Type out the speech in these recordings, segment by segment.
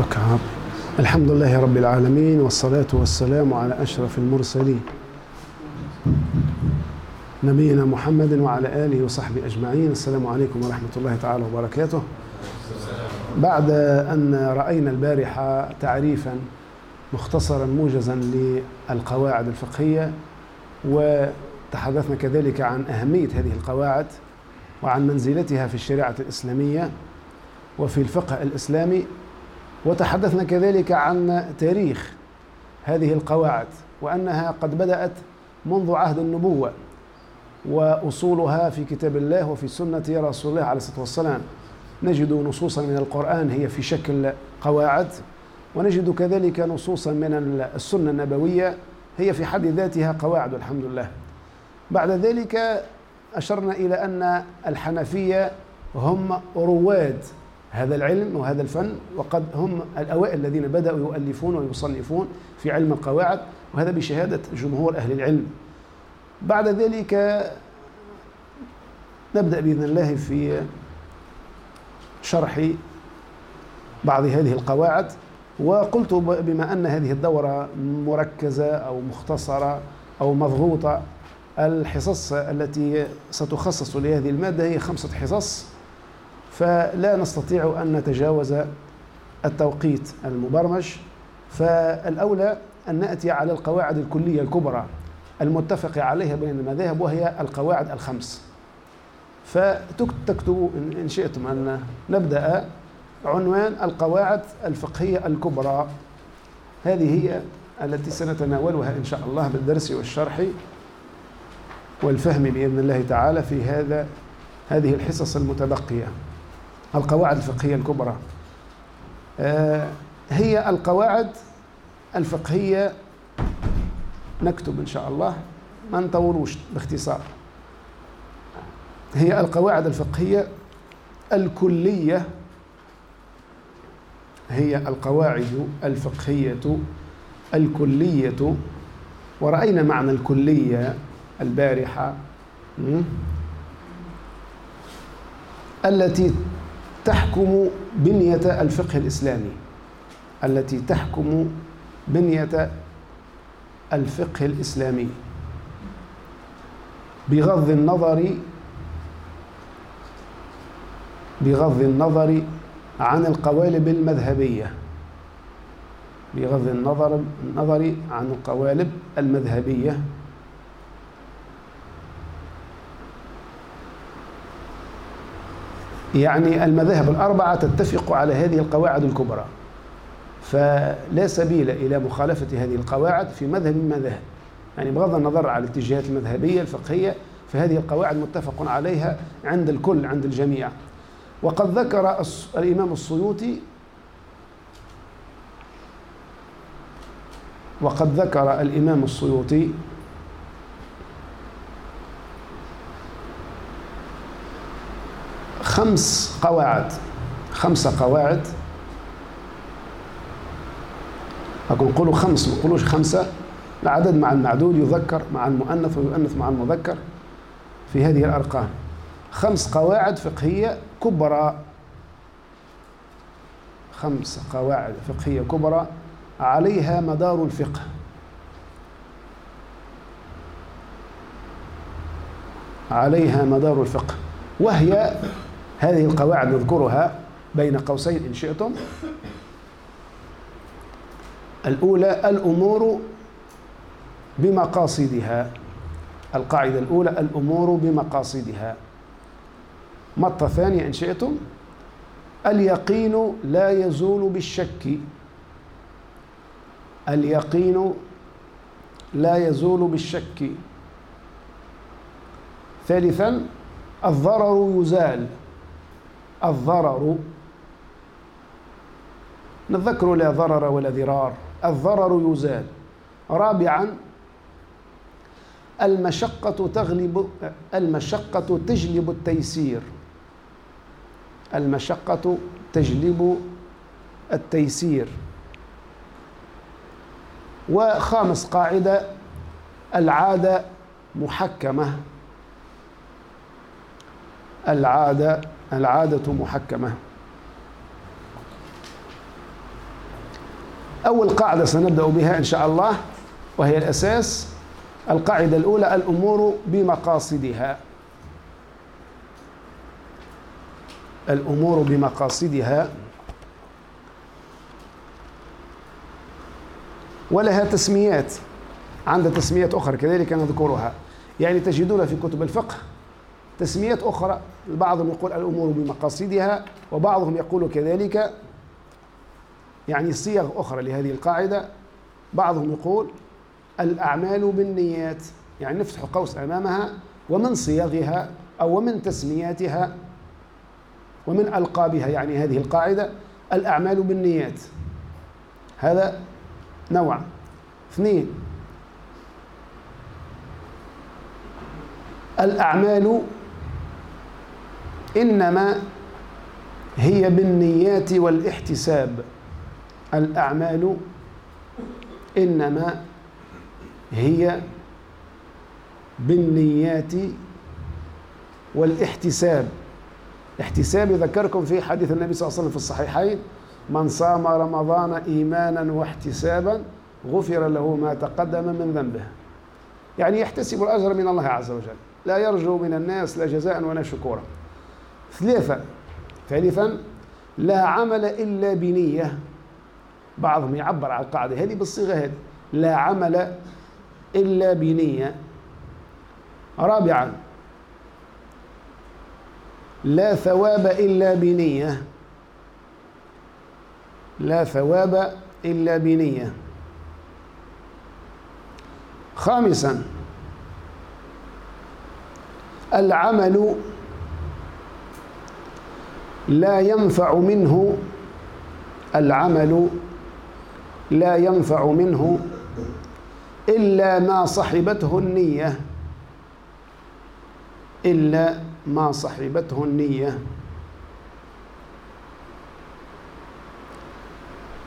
تكعب الحمد لله رب العالمين والصلاة والسلام على أشرف المرسلين. نبينا محمد وعلى آله وصحبه أجمعين. السلام عليكم ورحمة الله تعالى وبركاته. بعد أن رأينا البارحة تعريفا مختصرا موجزا للقواعد الفقهية وتحدثنا كذلك عن أهمية هذه القواعد وعن منزلتها في الشريعة الإسلامية وفي الفقه الإسلامي وتحدثنا كذلك عن تاريخ هذه القواعد وأنها قد بدأت منذ عهد النبوة وأصولها في كتاب الله وفي سنة رسول الله عليه الصلاة والسلام. نجد نصوصا من القرآن هي في شكل قواعد ونجد كذلك نصوصا من السنة النبوية هي في حد ذاتها قواعد الحمد لله. بعد ذلك أشرنا إلى أن الحنفية هم رواد هذا العلم وهذا الفن وقد هم الأوائل الذين بدأوا يؤلفون ويصنفون في علم القواعد وهذا بشهادة جمهور أهل العلم. بعد ذلك نبدأ بإذن الله في شرح بعض هذه القواعد. وقلت بما أن هذه الدورة مركزة أو مختصرة أو مضغوطة الحصص التي ستخصص لهذه المادة هي خمسة حصص. فلا نستطيع أن نتجاوز التوقيت المبرمج. فالأولى أن نأتي على القواعد الكلية الكبرى المتفق عليها بين المذاهب وهي القواعد الخمس. فتكتبوا إن شئتم أن نبدأ عنوان القواعد الفقهية الكبرى. هذه هي التي سنتناولها إن شاء الله بالدرس والشرح والفهم بإذن الله تعالى في هذا هذه الحصص المتبقية. القواعد الفقهية الكبرى. هي القواعد الفقهية نكتب إن شاء الله ما نطولوش باختصار. هي القواعد الفقهية الكلية هي القواعد الفقهية الكلية. ورأينا معنى الكلية البارحة التي تحكم بنية الفقه الإسلامي التي تحكم بنية الفقه الإسلامي. بغض النظر بغض النظر عن القوالب المذهبية. بغض النظر النظر عن القوالب المذهبية. يعني المذاهب الأربعة تتفق على هذه القواعد الكبرى. فلا سبيل إلى مخالفة هذه القواعد في مذهب من يعني بغض النظر عن الاتجاهات المذهبية الفقهية فهذه القواعد متفق عليها عند الكل عند الجميع. وقد ذكر الإمام السيوطي وقد ذكر الإمام السيوطي خمس قواعد. خمس قواعد. أقول نقولوا خمس ما نقولوش خمسة. العدد مع المعدود يذكر مع المؤنث ويؤنث مع المذكر في هذه الأرقام. خمس قواعد فقهية كبرى. خمس قواعد فقهية كبرى عليها مدار الفقه. عليها مدار الفقه. وهي هذه القواعد نذكرها بين قوسين إن شئتم. الأولى الأمور بمقاصدها. القاعدة الأولى الأمور بمقاصدها. مطة ثانية إن شئتم. اليقين لا يزول بالشك. اليقين لا يزول بالشك. ثالثا الضرر يزال. الضرر. نتذكر لا ضرر ولا ضرار. الضرر يزال. رابعا المشقة تغلب المشقة تجلب التيسير. المشقة تجلب التيسير. وخامس قاعدة العادة محكمة. العادة العادة محكمة. أول قاعدة سنبدأ بها إن شاء الله وهي الأساس القاعدة الأولى الأمور بمقاصدها. الأمور بمقاصدها. ولها تسميات. عند تسميات أخرى كذلك نذكرها. يعني تجدون في كتب الفقه تسميات أخرى بعضهم يقول الأمور بمقاصدها وبعضهم يقول كذلك يعني صيغ أخرى لهذه القاعدة بعضهم يقول الأعمال بالنيات يعني نفتح قوس أمامها ومن صيغها أو ومن تسمياتها ومن ألقابها يعني هذه القاعدة الأعمال بالنيات. هذا نوع. اثنين الأعمال إنما هي بالنيات والاحتساب. الأعمال إنما هي بالنيات والاحتساب. احتساب ذكركم في حديث النبي صلى الله عليه وسلم في الصحيحين من صام رمضان إيمانا واحتسابا غفر له ما تقدم من ذنبه. يعني يحتسب الأجر من الله عز وجل. لا يرجو من الناس لا جزاء ولا شكورا. ثلاثة ثالثا لا عمل إلا بنية. بعضهم يعبر عن القاعدة هذه بالصيغة هذه. لا عمل إلا بنية. رابعا لا ثواب إلا بنية. لا ثواب إلا بنية. خامسا العمل لا ينفع منه العمل لا ينفع منه إلا ما صحبته النية إلا ما صحبته النية.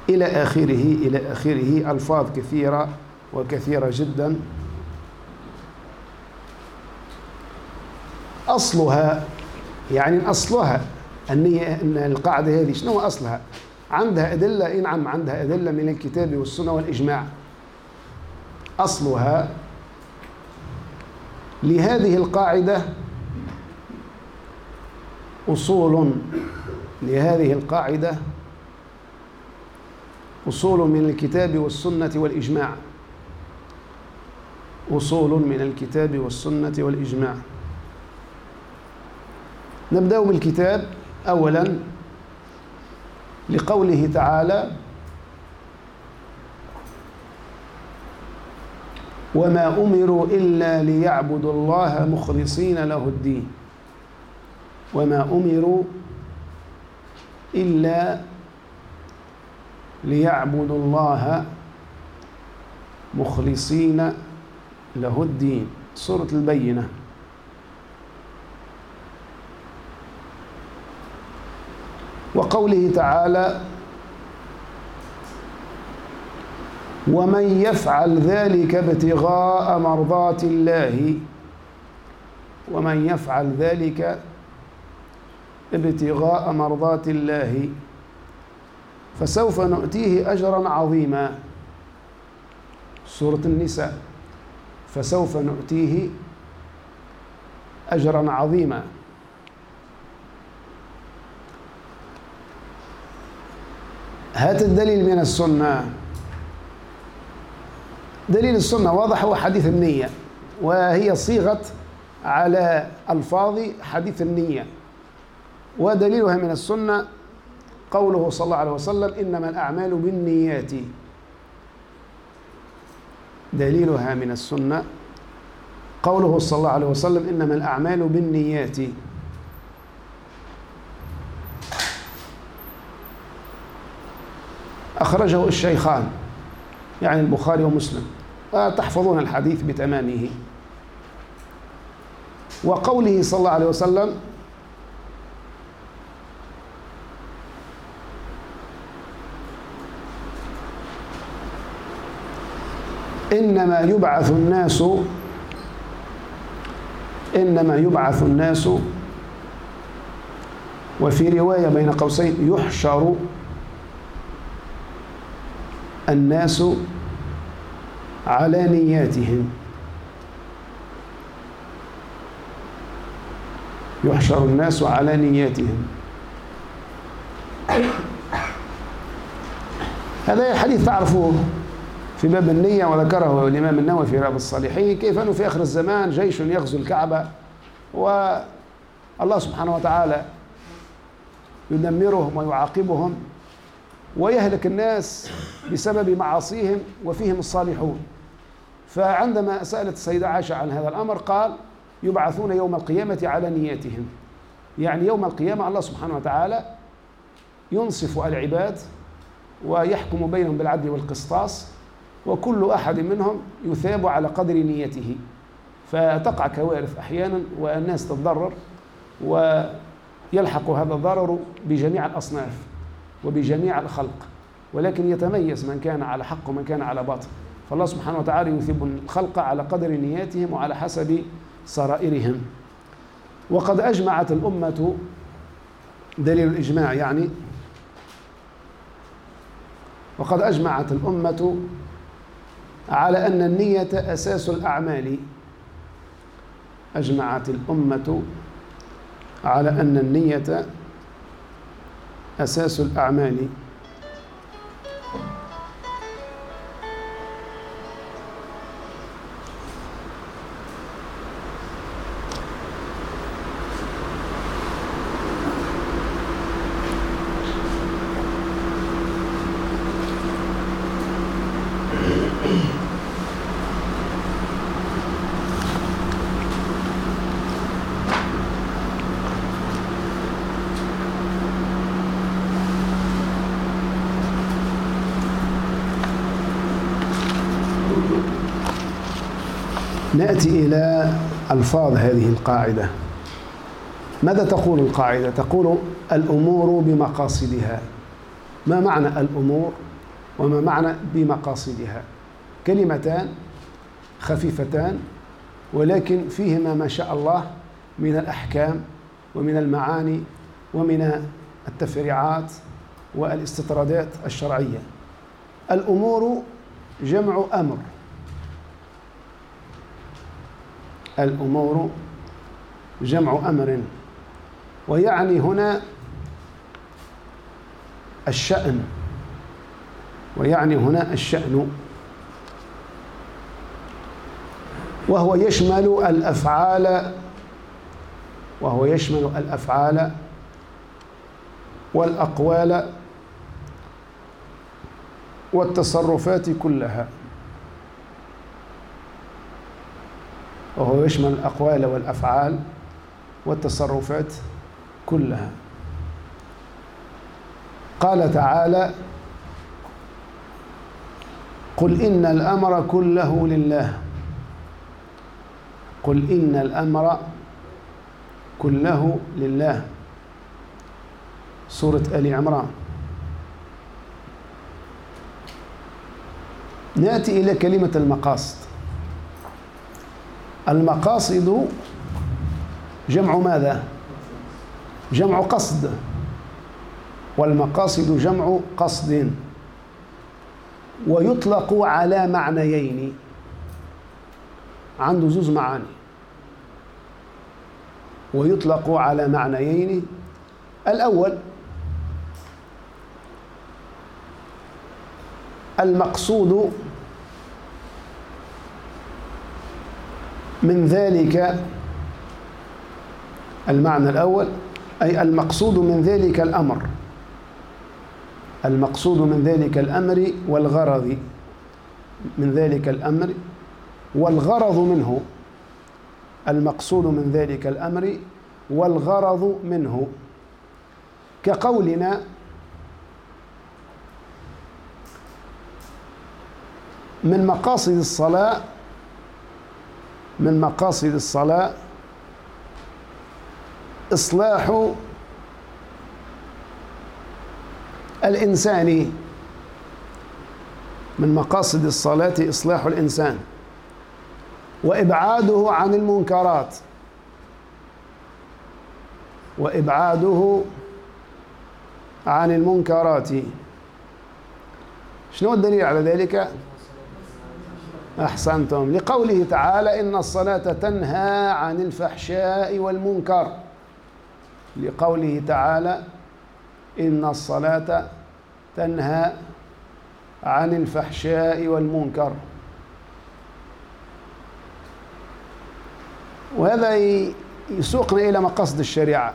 إلى آخره إلى آخره ألفاظ كثيرة وكثيرة جدا. أصلها يعني أصلها النية أن القاعدة هذه شنو أصلها؟ عندها أدلة؟ إيه نعم عندها أدلة من الكتاب والسنة والإجماع. أصلها لهذه القاعدة أصول لهذه القاعدة أصول من الكتاب والسنة والإجماع. أصول من الكتاب والسنة والإجماع. نبدأ بالكتاب. أولا لقوله تعالى وما أمروا إلا ليعبدوا الله مخلصين له الدين. وما أمروا إلا ليعبدوا الله مخلصين له الدين. سورة البينة. وقوله تعالى ومن يفعل ذلك ابتغاء مرضات الله ومن يفعل ذلك ابتغاء مرضات الله فسوف نؤتيه أجرا عظيما. سورة النساء فسوف نؤتيه أجرا عظيما. هات الدليل من السنة. دليل السنة واضح هو حديث النية وهي صيغة على ألفاظ حديث النية ودليلها من السنة قوله صلى الله عليه وسلم إنما الأعمال بالنيات. دليلها من السنة قوله صلى الله عليه وسلم إنما الأعمال بالنيات. أخرجه الشيخان يعني البخاري ومسلم. تحفظون الحديث بتمامه. وقوله صلى الله عليه وسلم إنما يبعث الناس إنما يبعث الناس. وفي رواية بين قوسين يحشر الناس على نياتهم. يحشر الناس على نياتهم. هذا حديث تعرفوه في باب النية وذكره الإمام النووي في رياض الصالحين. كيف أنه في آخر الزمان جيش يغزو الكعبة والله سبحانه وتعالى يدمرهم ويعاقبهم. ويهلك الناس بسبب معاصيهم وفيهم الصالحون. فعندما سألت السيدة عائشة عن هذا الأمر قال يبعثون يوم القيامة على نياتهم يعني يوم القيامة الله سبحانه وتعالى ينصف العباد ويحكم بينهم بالعدل والقسطاس وكل أحد منهم يثاب على قدر نيته. فتقع كوارث أحيانا والناس تتضرر ويلحق هذا الضرر بجميع الأصناف. وبجميع الخلق ولكن يتميز من كان على حق ومن كان على باطل. فالله سبحانه وتعالى يثيب الخلق على قدر نياتهم وعلى حسب سرائرهم وقد أجمعت الأمة دليل الإجماع يعني وقد أجمعت الأمة على أن النية أساس الأعمال. أجمعت الأمة على أن النية أساس الأعمال نأتي إلى ألفاظ هذه القاعدة. ماذا تقول القاعدة؟ تقول الأمور بمقاصدها. ما معنى الأمور وما معنى بمقاصدها؟ كلمتان خفيفتان ولكن فيهما ما شاء الله من الأحكام ومن المعاني ومن التفريعات والاستطرادات الشرعية. الأمور جمع أمر. الأمور جمع أمر ويعني هنا الشأن ويعني هنا الشأن. وهو يشمل الأفعال وهو يشمل الأفعال والأقوال والتصرفات كلها. وهو يشمل الأقوال والأفعال والتصرفات كلها. قال تعالى قل إن الأمر كله لله. قل إن الأمر كله لله. سورة آل عمران. نأتي إلى كلمة المقاصد. المقاصد جمع ماذا؟ جمع قصد. والمقاصد جمع قصد. ويطلق على معنيين. عنده زوز معاني. ويطلق على معنيين. الأول المقصود من ذلك المعنى الأول أي المقصود من ذلك الأمر. المقصود من ذلك الأمر والغرض من ذلك الأمر والغرض منه. المقصود من ذلك الأمر والغرض منه. كقولنا من مقاصد الصلاة من مقاصد الصلاة إصلاح الإنسان من مقاصد الصلاة إصلاح الإنسان وإبعاده عن المنكرات وإبعاده عن المنكرات. شنو الدليل على ذلك؟ أحسنتم. لقوله تعالى إن الصلاة تنهى عن الفحشاء والمنكر. لقوله تعالى إن الصلاة تنهى عن الفحشاء والمنكر. وهذا يسوقنا إلى مقاصد الشريعة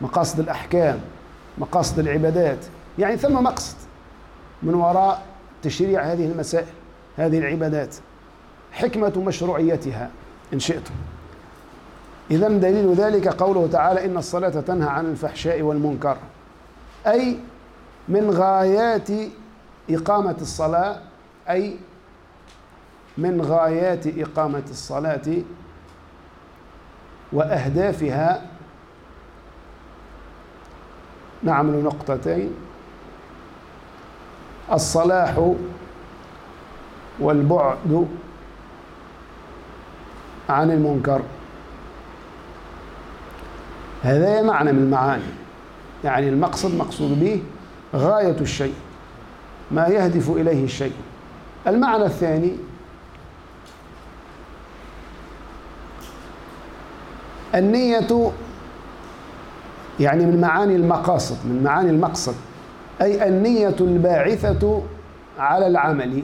مقاصد الأحكام مقاصد العبادات. يعني ثم مقصد من وراء تشريع هذه المسائل. هذه العبادات حكمة مشروعيتها إن شئتم. إذا دليل ذلك قوله تعالى إن الصلاة تنهى عن الفحشاء والمنكر. أي من غايات إقامة الصلاة أي من غايات إقامة الصلاة وأهدافها. نعمل نقطتين. الصلاح والبعد عن المنكر. هذا معنى من المعاني. يعني المقصد مقصود به غاية الشيء ما يهدف إليه الشيء. المعنى الثاني النية يعني من معاني المقاصد من معاني المقصد أي النية الباعثة على العمل.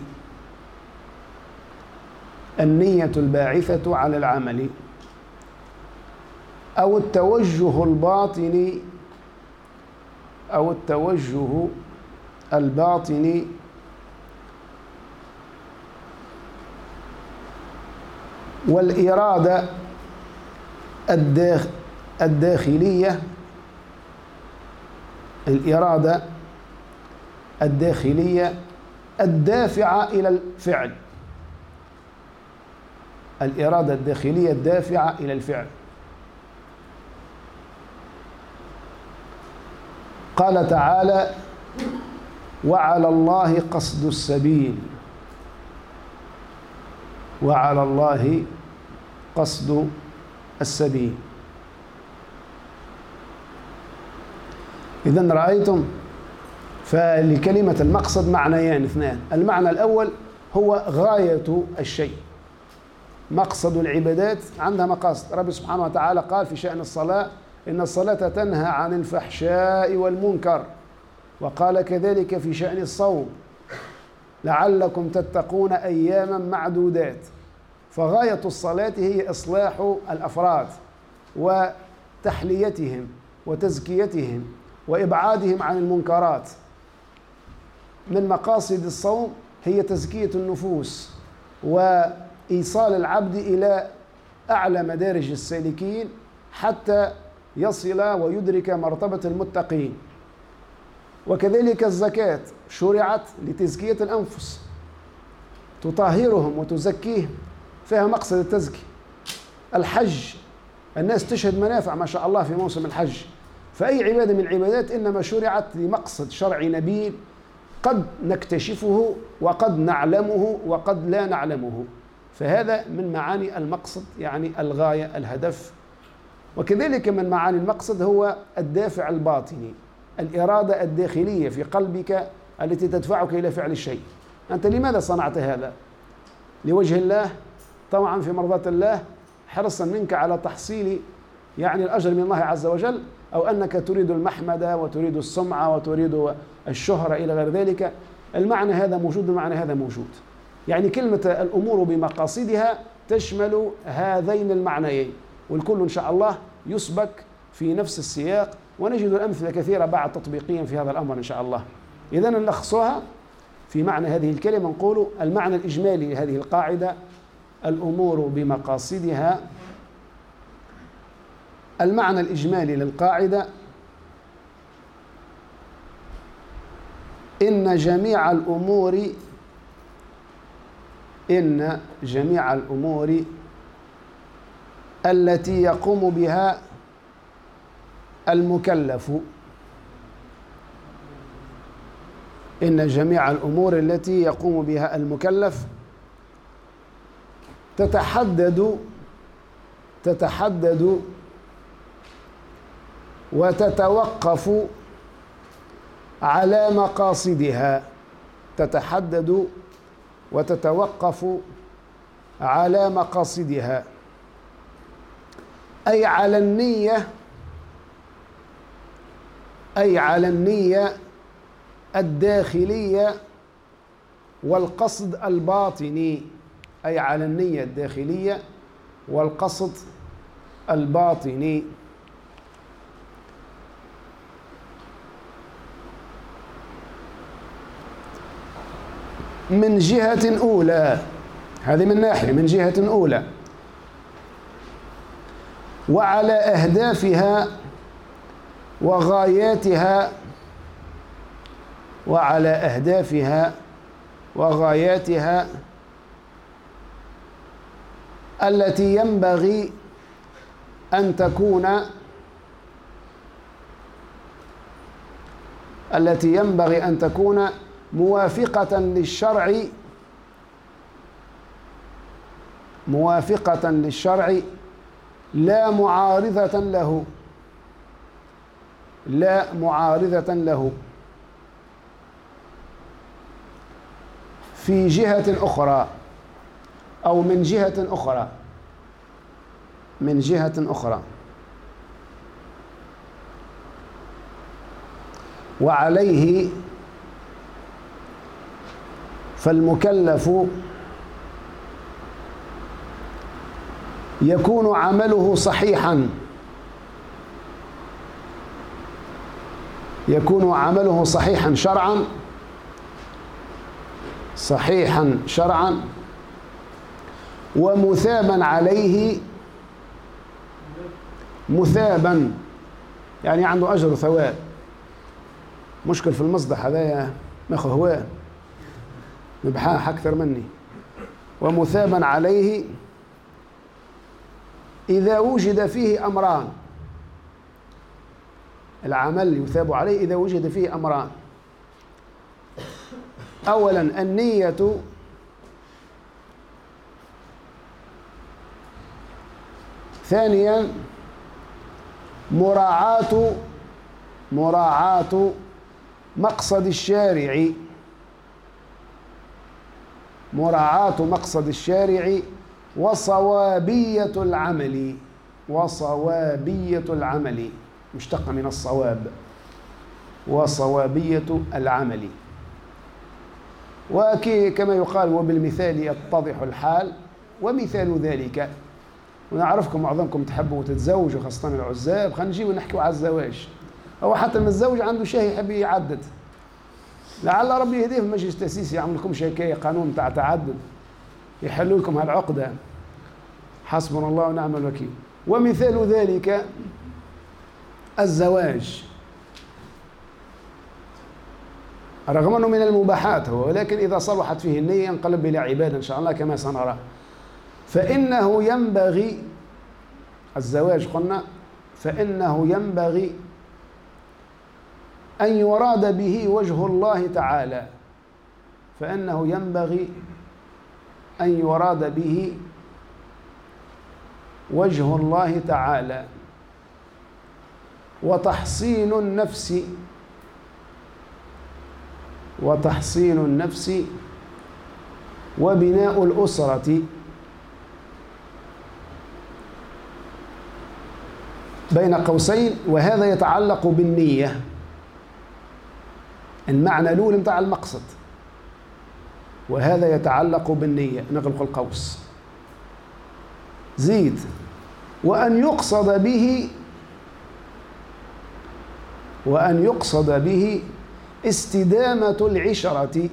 النية الباعثة على العمل أو التوجه الباطني أو التوجه الباطني والإرادة الداخلية الإرادة الداخلية الدافعة إلى الفعل. الإرادة الداخلية الدافعة إلى الفعل. قال تعالى وعلى الله قصد السبيل. وعلى الله قصد السبيل. إذا رأيتم فلكلمة المقصد معنيان اثنان. المعنى الأول هو غاية الشيء. مقصد العبادات عندها مقاصد. رب سبحانه وتعالى قال في شأن الصلاة إن الصلاة تنهى عن الفحشاء والمنكر. وقال كذلك في شأن الصوم لعلكم تتقون أياما معدودات. فغاية الصلاة هي إصلاح الأفراد وتحليتهم وتزكيتهم وإبعادهم عن المنكرات. من مقاصد الصوم هي تزكية النفوس وإيصال العبد إلى أعلى مدارج السالكين حتى يصل ويدرك مرتبة المتقين. وكذلك الزكاة شرعت لتزكية الأنفس. تطهرهم وتزكيهم فيها مقصد التزكية الحج الناس تشهد منافع ما شاء الله في موسم الحج. فأي عبادة من العبادات إنما شرعت لمقصد شرعي نبيل قد نكتشفه وقد نعلمه وقد لا نعلمه. فهذا من معاني المقصد يعني الغاية الهدف. وكذلك من معاني المقصد هو الدافع الباطني الإرادة الداخلية في قلبك التي تدفعك إلى فعل الشيء. أنت لماذا صنعت هذا؟ لوجه الله طمعا في مرضاة الله حرصا منك على تحصيل يعني الأجر من الله عز وجل أو أنك تريد المحمدة وتريد السمعة وتريد الشهرة إلى غير ذلك. المعنى هذا موجود المعنى هذا موجود. يعني كلمة الأمور بمقاصدها تشمل هذين المعنيين والكل إن شاء الله يسبك في نفس السياق ونجد الأمثلة كثيرة بعد تطبيقيا في هذا الأمر إن شاء الله. إذا نلخصها في معنى هذه الكلمة نقول المعنى الإجمالي لهذه القاعدة الأمور بمقاصدها. المعنى الإجمالي للقاعدة إن جميع الأمور إن جميع الأمور التي يقوم بها المكلف. إن جميع الأمور التي يقوم بها المكلف تتحدد تتحدد وتتوقف على مقاصدها. تتحدد وتتوقف على مقاصدها. أي على النية أي على النية الداخلية والقصد الباطني. أي على النية الداخلية والقصد الباطني. من جهة أولى. هذه من ناحية من جهة أولى. وعلى أهدافها وغاياتها وعلى أهدافها وغاياتها التي ينبغي أن تكون التي ينبغي أن تكون موافقة للشرع موافقة للشرع لا معارضة له لا معارضة له. في جهة أخرى أو من جهة أخرى من جهة أخرى. وعليه فالمكلف يكون عمله صحيحا. يكون عمله صحيحا شرعا. صحيحا شرعا. ومثابا عليه. مثابا. يعني عنده أجر وثواب. مشكل في المصدح هذايا ماخذ هواه مبحاح أكثر مني. ومثابا عليه إذا وجد فيه أمران. العمل يثاب عليه إذا وجد فيه أمران. اولا النية ثانيا مراعاة مراعاة مقصد الشارع. مراعاة مقصد الشارع وصوابية العمل. وصوابية العمل. مشتقة من الصواب. وصوابية العمل. وكما يقال وبالمثال يتضح الحال ومثال ذلك. ونعرفكم معظمكم تحبوا تتزوجوا خاصة العزاب. خلينا نجيب ونحكوا على الزواج. هو حتى المتزوج عنده شيء يحب يعدد. لعل ربي يهديه في المجلس التأسيسي يعمل لكم شيء قانون تاع تعدد. يحلوا لكم هالعقدة. حسبنا الله ونعم الوكيل. ومثال ذلك الزواج. رغم أنه من المباحات هو ولكن إذا صلحت فيه النية ينقلب إلى عبادة إن شاء الله كما سنرى. فإنه ينبغي الزواج قلنا فإنه ينبغي أن يراد به وجه الله تعالى فإنه ينبغي أن يراد به وجه الله تعالى. وتحصين النفس وتحصين النفس وبناء الأسرة. بين قوسين وهذا يتعلق بالنية. المعنى الأول متاع المقصد. وهذا يتعلق بالنية نغلق القوس زيد وأن يقصد به وأن يقصد به استدامة العشرة.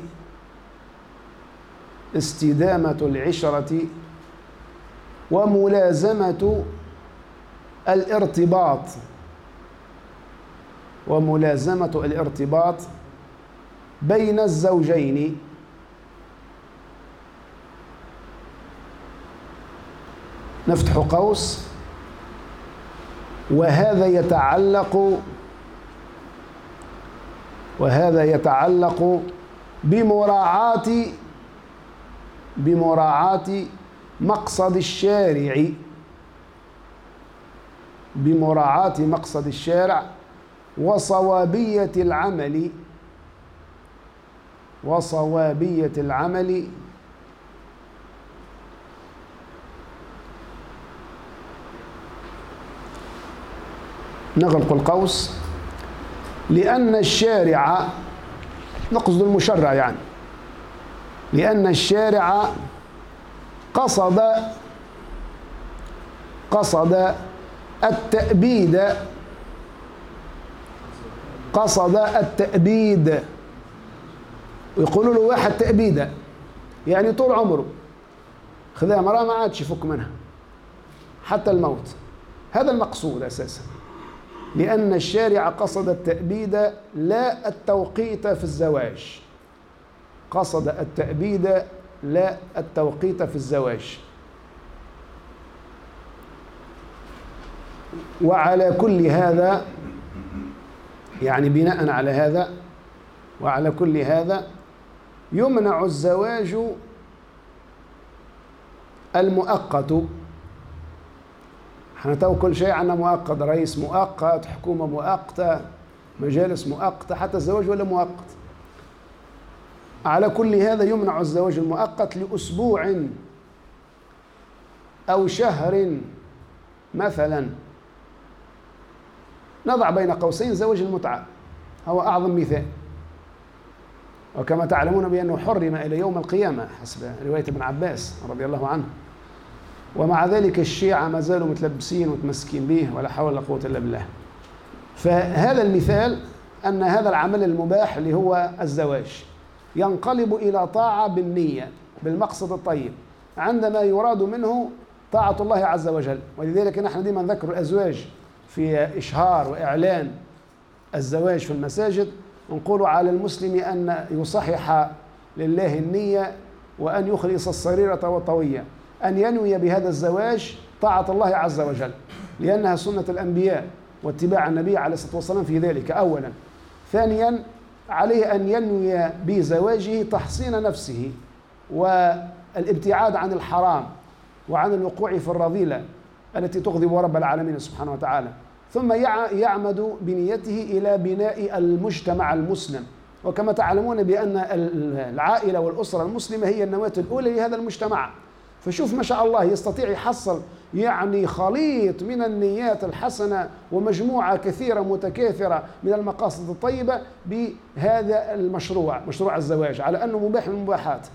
استدامة العشرة وملازمة الارتباط. وملازمة الارتباط بين الزوجين. نفتح قوس. وهذا يتعلق وهذا يتعلق بمراعاة بمراعاة مقصد الشارع. بمراعاة مقصد الشارع وصوابية العمل. وصوابية العمل. نغلق القوس. لأن الشارع نقصد المشرع يعني. لأن الشارع قصد قصد التأبيد. قصد التأبيد. ويقولوا له واحد تأبيدة. يعني طول عمره. خذها مرة ما عادش يفك منها. حتى الموت. هذا المقصود أساسا. لأن الشارع قصد التأبيد لا التوقيت في الزواج. قصد التأبيد لا التوقيت في الزواج. وعلى كل هذا يعني بناء على هذا وعلى كل هذا يمنع الزواج المؤقت. إحنا تو كل شيء عندنا مؤقت رئيس مؤقت حكومة مؤقتة مجالس مؤقتة حتى الزواج ولا مؤقت. على كل هذا يمنع الزواج المؤقت لأسبوع أو شهر مثلا. نضع بين قوسين زواج المتعة هو أعظم مثال. وكما تعلمون بأنه حرم إلى يوم القيامة حسب رواية ابن عباس رضي الله عنه. ومع ذلك الشيعة ما زالوا متلبسين ومتمسكين به ولا حول ولا قوة إلا بالله. فهذا المثال أن هذا العمل المباح اللي هو الزواج ينقلب إلى طاعة بالنية بالمقصد الطيب عندما يراد منه طاعة الله عز وجل. ولذلك نحن دائما نذكر الأزواج في إشهار وإعلان الزواج في المساجد. نقول على المسلم أن يصحح لله النية وأن يخلص السريرة والطوية. أن ينوي بهذا الزواج طاعة الله عز وجل لأنها سنة الأنبياء واتباع النبي عليه الصلاة والسلام في ذلك أولا. ثانيا عليه أن ينوي بزواجه تحصين نفسه والابتعاد عن الحرام وعن الوقوع في الرذيلة التي تغضب رب العالمين سبحانه وتعالى. ثم يعمد بنيته إلى بناء المجتمع المسلم. وكما تعلمون بأن العائلة والأسرة المسلمة هي النواة الأولى لهذا المجتمع. فشوف ما شاء الله يستطيع يحصل يعني خليط من النيات الحسنة ومجموعة كثيرة متكاثرة من المقاصد الطيبة بهذا المشروع مشروع الزواج على أنه مباح من المباحات.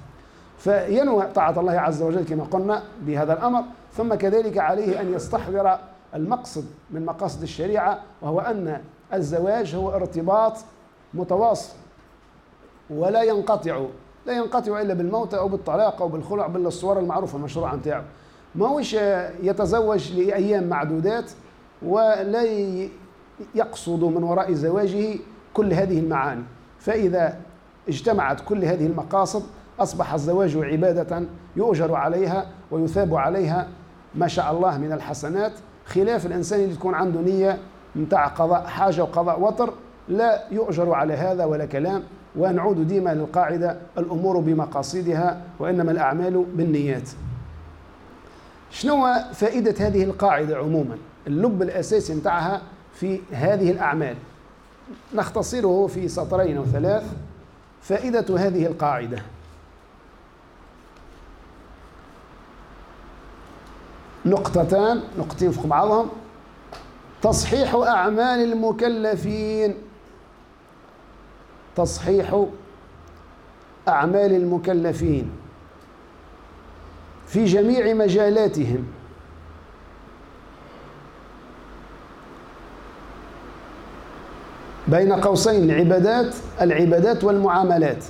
فينوى طاعة الله عز وجل كما قلنا بهذا الأمر ثم كذلك عليه أن يستحضر المقصد من مقاصد الشريعة وهو أن الزواج هو ارتباط متواصل ولا ينقطع لا ينقطع إلا بالموت أو بالطلاق أو بالخلع بالصور المعروفة المشروع نتاعه ما هوش يتزوج لأيام معدودات ولا يقصد من وراء زواجه كل هذه المعاني. فإذا اجتمعت كل هذه المقاصد أصبح الزواج عبادة يؤجر عليها ويثاب عليها ما شاء الله من الحسنات خلاف الإنسان اللي تكون عنده نية متاع قضاء حاجة وقضاء وطر لا يؤجر على هذا ولا كلام ونعود ديما للقاعدة الأمور بمقاصدها وإنما الأعمال بالنيات. شنو فائدة هذه القاعدة عموما؟ اللب الأساسي متاعها في هذه الأعمال. نختصره في سطرين أو ثلاث. فائدة هذه القاعدة نقطتان نقطتين فوق بعضهم. تصحيح أعمال المكلفين. تصحيح أعمال المكلفين في جميع مجالاتهم. بين قوسين العبادات العبادات والمعاملات.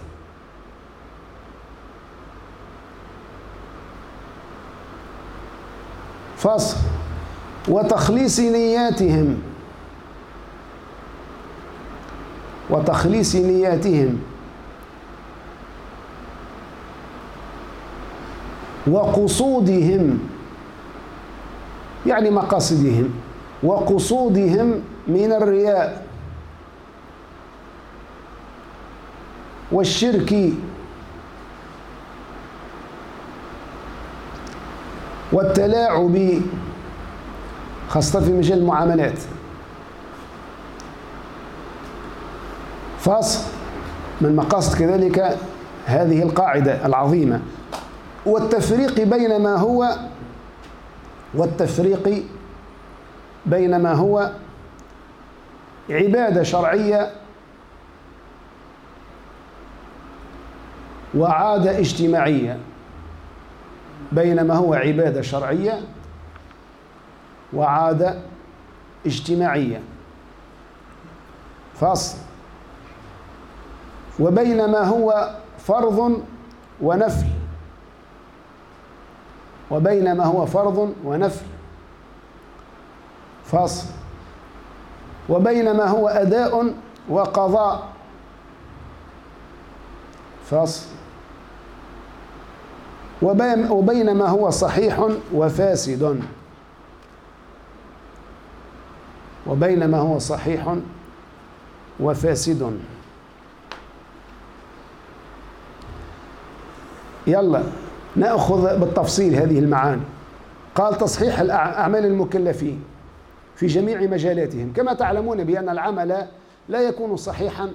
فصل وتخليص نياتهم. وتخليص نياتهم. وقصودهم. يعني مقاصدهم. وقصودهم من الرياء. والشرك والتلاعب خاصة في مجال المعاملات. فصل من مقاصد كذلك هذه القاعدة العظيمة. والتفريق بين ما هو والتفريق بين ما هو. عبادة شرعية وعادة اجتماعية. بين ما هو عبادة شرعية وعادة اجتماعية. فصل وبين ما هو فرض ونفل. وبين ما هو فرض ونفل. فصل وبين ما هو أداء وقضاء. فصل وبين ما هو صحيح وفاسد. وبين ما هو صحيح وفاسد. يلا نأخذ بالتفصيل هذه المعاني. قال تصحيح اعمال المكلفين في جميع مجالاتهم. كما تعلمون بأن العمل لا يكون صحيحا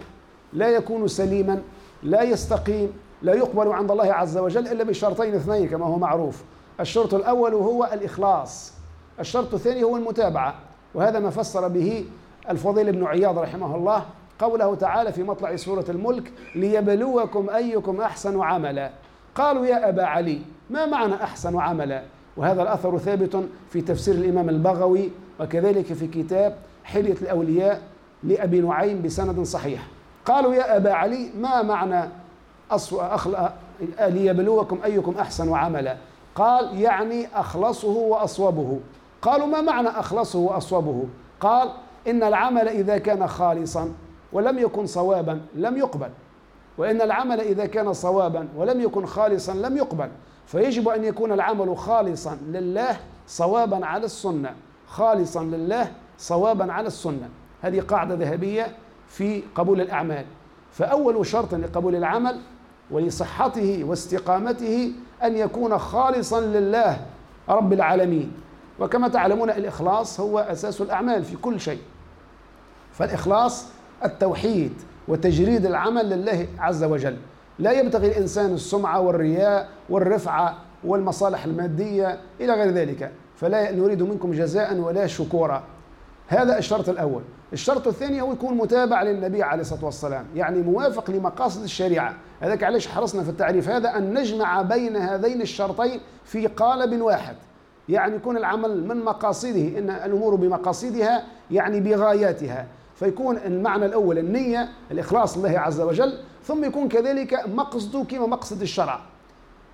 لا يكون سليما لا يستقيم. لا يقبل عند الله عز وجل إلا بشرطين اثنين كما هو معروف. الشرط الأول هو الإخلاص. الشرط الثاني هو المتابعة وهذا ما فسر به الفضيل بن عياض رحمه الله قوله تعالى في مطلع سورة الملك ليبلوكم أيكم أحسن عملا. قالوا يا أبا علي ما معنى أحسن عملا؟ وهذا الأثر ثابت في تفسير الإمام البغوي وكذلك في كتاب حلية الأولياء لأبي نعيم بسند صحيح. قالوا يا أبا علي ما معنى. ليبلوكم أيكم أحسن عملا. قال يعني أخلصه وأصوبه. قالوا ما معنى أخلصه وأصوبه؟ قال إن العمل إذا كان خالصا ولم يكن صوابا لم يقبل. وإن العمل إذا كان صوابا ولم يكن خالصا لم يقبل. فيجب أن يكون العمل خالصا لله صوابا على السنة. خالصا لله صوابا على السنة. هذه قاعدة ذهبية في قبول الأعمال. فأول شرط لقبول العمل ولصحته واستقامته أن يكون خالصا لله رب العالمين. وكما تعلمون الإخلاص هو أساس الأعمال في كل شيء. فالإخلاص التوحيد وتجريد العمل لله عز وجل. لا يبتغي الإنسان السمعة والرياء والرفعة والمصالح المادية إلى غير ذلك. فلا نريد منكم جزاء ولا شكورا. هذا الشرط الأول. الشرط الثاني هو يكون متابع للنبي عليه الصلاة والسلام يعني موافق لمقاصد الشريعة. هذاك علاش حرصنا في التعريف هذا؟ أن نجمع بين هذين الشرطين في قالب واحد. يعني يكون العمل من مقاصده إن الأمور بمقاصدها يعني بغاياتها. فيكون المعنى الأول النية الإخلاص لله عز وجل ثم يكون كذلك مقصده كما مقصد الشرع.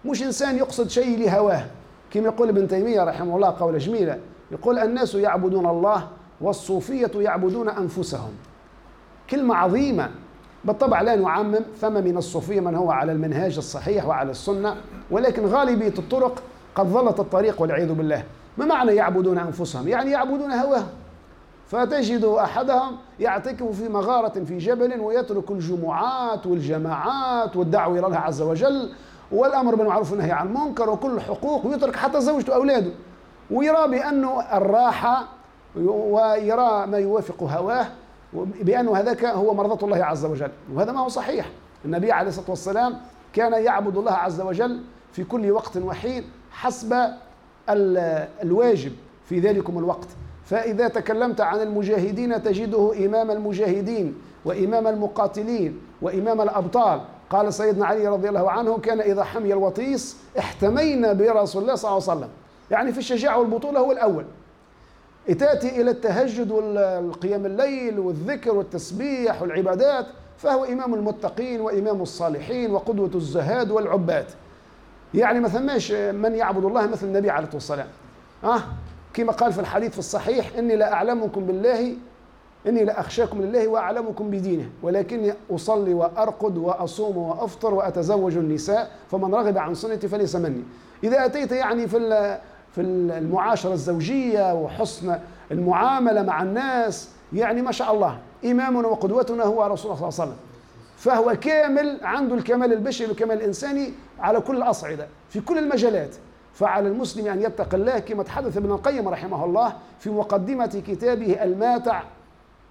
مش إنسان يقصد شيء لهواه. كما يقول ابن تيمية رحمه الله قوله جميلة يقول الناس يعبدون الله والصوفية يعبدون أنفسهم. كلمة عظيمة. بالطبع لا نعمم ثم من الصوفية من هو على المنهاج الصحيح وعلى السنة ولكن غالبية الطرق قد ضلت الطريق والعياذ بالله. ما معنى يعبدون أنفسهم؟ يعني يعبدون هواهم. فتجد أحدهم يعتكف في مغارة في جبل ويترك الجمعات والجماعات والدعوة إلى الله عز وجل والأمر بالمعروف والنهي عن المنكر وكل الحقوق ويترك حتى زوجته وأولاده. ويرى بانه الراحة ويرى ما يوافق هواه بانه هذاك هو مرضاة الله عز وجل. وهذا ما هو صحيح. النبي عليه الصلاة والسلام كان يعبد الله عز وجل في كل وقت وحين حسب الواجب في ذلكم الوقت. فإذا تكلمت عن المجاهدين تجده إمام المجاهدين وإمام المقاتلين وإمام الأبطال. قال سيدنا علي رضي الله عنه كان إذا حمي الوطيس احتمينا برسول الله صلى الله عليه وسلم. يعني في الشجاعة والبطولة هو الأول. تأتي إلى التهجد والقيام الليل والذكر والتسبيح والعبادات فهو إمام المتقين وإمام الصالحين وقدوة الزهاد والعباد. يعني ما ثماش من يعبد الله مثل النبي عليه الصلاة والسلام. آه كما قال في الحديث في الصحيح إني لا أعلمكم بالله إني لا أخشاكم لله وأعلمكم بدينه ولكني أصلي وأرقد وأصوم وأفطر وأتزوج النساء فمن رغب عن سنتي فليس مني. إذا أتيت يعني في في المعاشرة الزوجية وحسن المعاملة مع الناس. يعني ما شاء الله إمامنا وقدوتنا هو رسول الله صلى الله عليه وسلم. فهو كامل عنده الكمال البشري والكمال الإنساني على كل الأصعدة في كل المجالات. فعلى المسلم أن يتقي الله كما تحدث ابن القيم رحمه الله في مقدمة كتابه الماتع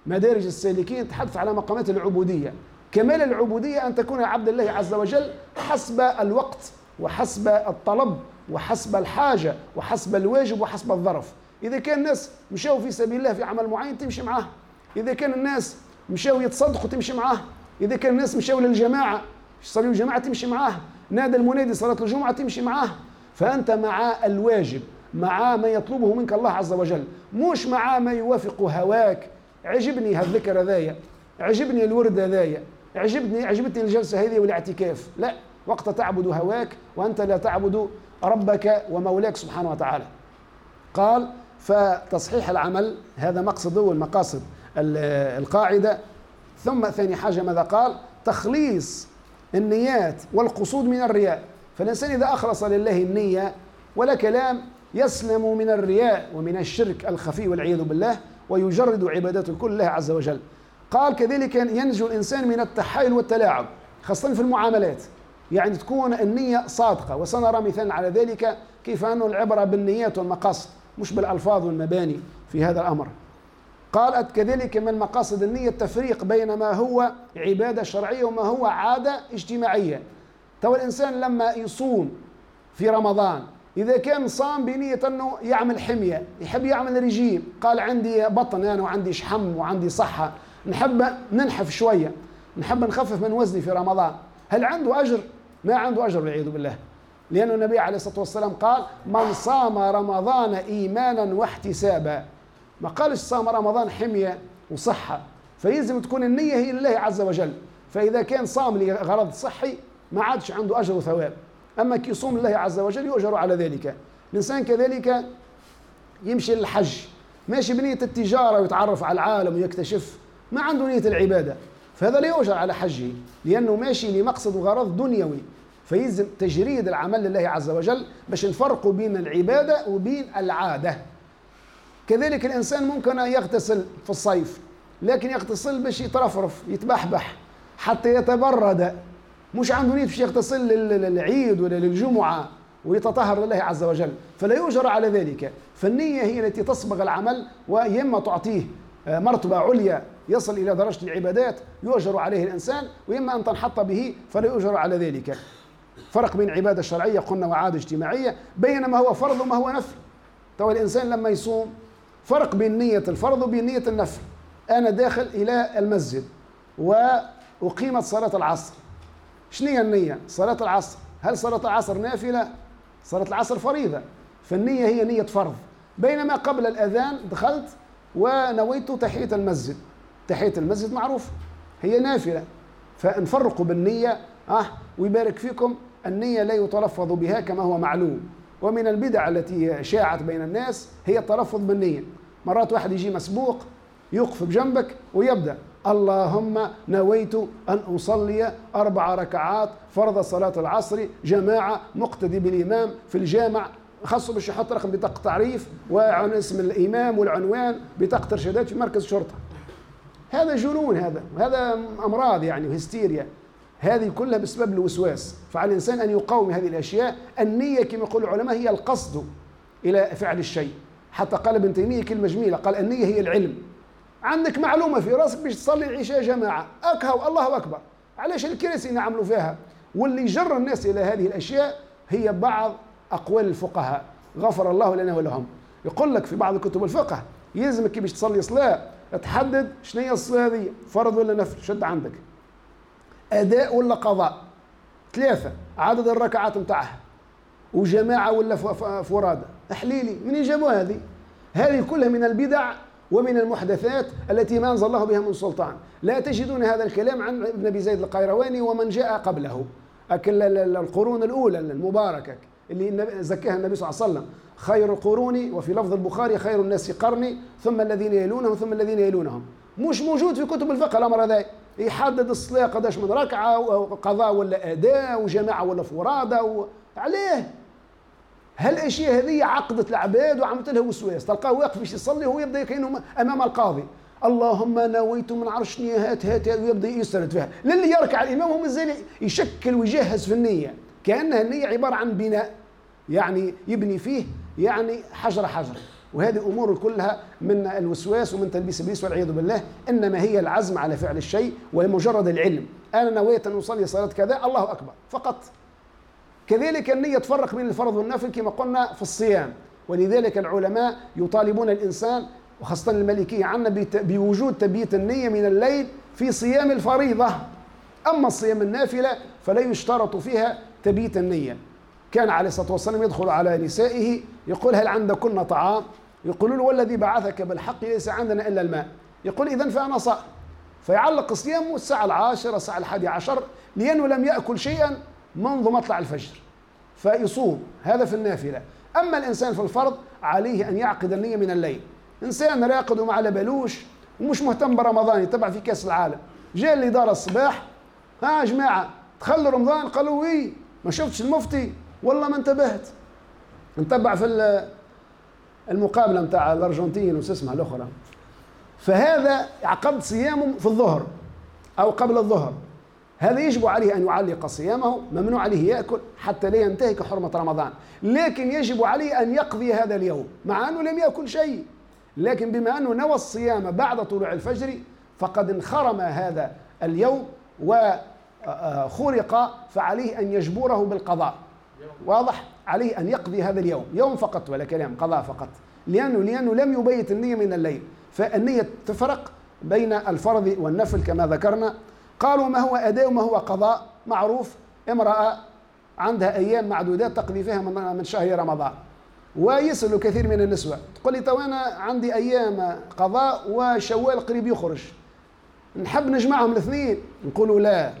مدارج السالكين تحدث على مقامات العبودية. كمال العبودية أن تكون عبد الله عز وجل حسب الوقت وحسب الطلب وحسب الحاجة وحسب الواجب وحسب الظرف. إذا كان الناس مشاو في سبيل الله في عمل معين تمشي معاه. إذا كان الناس مشاو يتصدقوا تمشي معاه. إذا كان الناس مشاو للجماعة يصلوا الجماعة تمشي معاه. نادى المنادي صلاة الجمعة تمشي معاه. فأنت مع الواجب مع ما يطلبه منك الله عز وجل. مش مع ما يوافق هواك. عجبني هالذكر ذايا. عجبني الورد ذايا. عجبني عجبتني الجلسة هذه والاعتكاف. لا وقت تعبد هواك وأنت لا تعبد ربك ومولاك سبحانه وتعالى. قال فتصحيح العمل هذا مقصد والمقاصد القاعدة. ثم ثاني حاجة ماذا قال؟ تخليص النيات والقصود من الرياء. فالإنسان إذا أخلص لله النية ولا كلام يسلم من الرياء ومن الشرك الخفي والعياذ بالله ويجرد عبادته كل الله عز وجل. قال كذلك ينجو الإنسان من التحايل والتلاعب خاصة في المعاملات. يعني تكون النية صادقة. وسنرى مثال على ذلك كيف أن العبرة بالنيات والمقاصد مش بالألفاظ والمباني في هذا الأمر. قالت كذلك من مقاصد النية التفريق بين ما هو عبادة شرعية وما هو عادة اجتماعية. تو الإنسان لما يصوم في رمضان إذا كان صام بنية أنه يعمل حمية يحب يعمل رجيم قال عندي بطن أنا وعندي شحم وعندي صحة نحب ننحف شوية نحب نخفف من وزني في رمضان هل عنده أجر؟ ما عنده أجر والعياذ بالله. لأن النبي عليه الصلاة والسلام قال من صام رمضان إيمانا واحتسابا. ما قالش صام رمضان حمية وصحة. فيلزم تكون النية هي لله عز وجل. فإذا كان صام لغرض صحي ما عادش عنده أجر وثواب. أما كي يصوم لله عز وجل يؤجر على ذلك. الإنسان كذلك يمشي للحج ماشي بنية التجارة ويتعرف على العالم ويكتشف. ما عنده نية العبادة. فهذا لا يؤجر على حجه لأنه ماشي لمقصد وغرض دنيوي. فيلزم تجريد العمل لله عز وجل باش نفرقوا بين العبادة وبين العادة. كذلك الإنسان ممكن يغتسل في الصيف لكن يغتسل باش يترفرف يتبحبح حتى يتبرد. مش عنده نية باش يغتسل للعيد ولا للجمعة ويتطهر لله عز وجل. فلا يؤجر على ذلك. فالنية هي التي تصبغ العمل وإما تعطيه مرتبة عليا يصل إلى درجة العبادات يؤجر عليه الإنسان وإما أن تنحط به فلا يؤجر على ذلك. فرق بين عبادة شرعية قلنا وعادة اجتماعية بين ما هو فرض وما هو نفل تو الإنسان لما يصوم فرق بين نية الفرض وبين نية النفل أنا داخل إلى المسجد وأقيمت صلاة العصر. شنو هي النية؟ صلاة العصر. هل صلاة العصر نافلة؟ صلاة العصر فريضة. فالنية هي نية فرض. بينما قبل الأذان دخلت ونويت تحية المسجد. تحية المسجد معروف هي نافلة. فنفرقوا بالنية أه ويبارك فيكم. النية لا يتلفظ بها كما هو معلوم. ومن البدع التي شاعت بين الناس هي التلفظ بالنية. مرات واحد يجي مسبوق يقف بجنبك ويبدأ. اللهم نويت أن أصلي أربع ركعات فرض صلاة العصر جماعة مقتدي بالإمام في الجامع خاصه باش يحط رقم بطاقة تعريف واسم الإمام والعنوان بطاقة إرشادات في مركز شرطة هذا جنون هذا هذا أمراض يعني وهستيريا هذه كلها بسبب الوسواس. فعلى الإنسان أن يقاوم هذه الأشياء النية كما يقول العلماء هي القصد إلى فعل الشيء. حتى قال ابن تيمية كلمة جميلة قال النية هي العلم. عندك معلومة في راسك باش تصلي العشاء جماعة. أكهو الله أكبر. علاش الكراسي نعملوا فيها؟ واللي جر الناس إلى هذه الأشياء هي بعض أقوال الفقهاء. غفر الله لنا ولهم. يقول لك في بعض كتب الفقه يلزمك كي باش تصلي صلاة تحدد شنو هي الصلاة هذه فرض ولا نفل شد عندك. أداء ولا قضاء؟ ثلاثة. عدد الركعات متاعها. وجماعة ولا فرادى. احليلي من جابوا هذه؟ هذه كلها من البدع ومن المحدثات التي ما أنزل الله بها من سلطان. لا تجدون هذا الكلام عن ابن أبي زيد القيرواني ومن جاء قبله. أكل القرون الأولى المباركة. اللي زكاها النبي صلى الله عليه وسلم. خير القرون وفي لفظ البخاري خير الناس قرني ثم الذين يلونهم ثم الذين يلونهم. مش موجود في كتب الفقه الأمر هذا. يحدد الصلاه قداش من ركعة وقضاء ولا أداء وجماعة ولا فرادى و... عليه. هالاشياء هذه عقدت العباد وعملت له وسواس. تلقاه واقف باش يصلي وهو يبدأ كانه أمام القاضي. اللهم نويت من عرش هات هات ويبدأ يسرد فيها. للي يركع الإمام هو مازال يشكل ويجهز في النية. كانها النيه عبارة عن بناء يعني يبني فيه يعني حجر حجر. وهذه أمور كلها من الوسواس ومن تلبيس إبليس والعياذ بالله إنما هي العزم على فعل الشيء ومجرد العلم. أنا نويت أن أصلي صلاة كذا الله أكبر. فقط. كذلك النية تفرق بين الفرض والنفل كما قلنا في الصيام. ولذلك العلماء يطالبون الإنسان وخاصة المالكية عنا بوجود تبييت النية من الليل في صيام الفريضة. أما الصيام النافلة فلا يشترط فيها تبييت النية. كان عليه الصلاة والسلام يدخل على نسائه يقول هل عندكن طعام؟ يقول له والذي بعثك بالحق ليس عندنا إلا الماء. يقول إذا فأنا صائم فيعلق صيامه الساعة العاشرة الساعة الحادية عشر لأنه لم يأكل شيئا منذ مطلع الفجر. فيصوم. هذا في النافلة. أما الإنسان في الفرض عليه أن يعقد النية من الليل. إنسان راقد وما على بالوش ومش مهتم برمضان يتبع في كأس العالم. جاء الإدارة الصباح ها يا جماعة تخلوا رمضان قالوا وي ما شفتش المفتي؟ والله ما انتبهت. انتبع في المقابلة متاع الأرجنتين وش اسمها الأخرى. فهذا عقد صيامه في الظهر أو قبل الظهر. هذا يجب عليه أن يعلق صيامه ممنوع عليه يأكل حتى لا ينتهك حرمة رمضان. لكن يجب عليه أن يقضي هذا اليوم مع أنه لم يأكل شيء. لكن بما أنه نوى الصيام بعد طلوع الفجر فقد انخرم هذا اليوم وخرق فعليه أن يجبره بالقضاء. واضح؟ عليه أن يقضي هذا اليوم. يوم فقط ولا كلام قضاء فقط. لأنه لأنه لم يبيت النية من الليل. فالنية تفرق بين الفرض والنفل كما ذكرنا. قالوا ما هو أداء وما هو قضاء؟ معروف. امرأة عندها أيام معدودات تقضي فيها من شهر رمضان. ويسألوا كثير من النسوة. تقول لي تو أنا عندي أيام قضاء وشوال قريب يخرج. نحب نجمعهم الاثنين؟ نقولوا لا.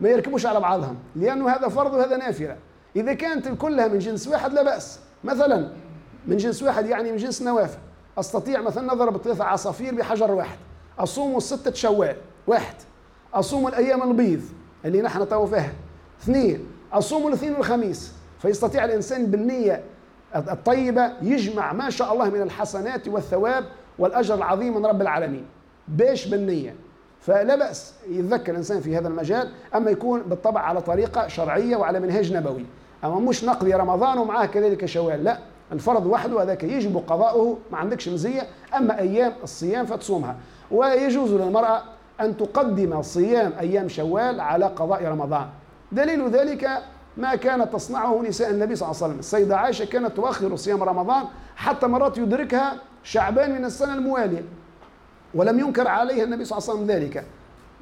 ما يركبوش على بعضهم لأنه هذا فرض وهذا نافلة إذا كانت كلها من جنس واحد لا بأس. مثلا من جنس واحد يعني من جنس نوافل أستطيع مثلا نضرب ثلاثة عصافير بحجر واحد. أصوم ستة شوال واحد. أصوم الأيام البيض اللي نحن تو فيها. اثنين أصوم الاثنين والخميس. فيستطيع الإنسان بالنية الطيبة يجمع ما شاء الله من الحسنات والثواب والأجر العظيم من رب العالمين. باش بالنية. فلا بأس يتذكر الإنسان في هذا المجال أما يكون بالطبع على طريقة شرعية وعلى منهج نبوي. أما مش نقضي رمضان ومعاه كذلك شوال لا. الفرض وحده هذاك يجب قضاؤه ما عندكش مزية. أما أيام الصيام فتصومها. ويجوز للمرأة أن تقدم صيام أيام شوال على قضاء رمضان. دليل ذلك ما كانت تصنعه نساء النبي صلى الله عليه وسلم. السيدة عائشة كانت تؤخر صيام رمضان حتى مرات يدركها شعبان من السنة الموالية. ولم ينكر عليها النبي صلى الله عليه وسلم ذلك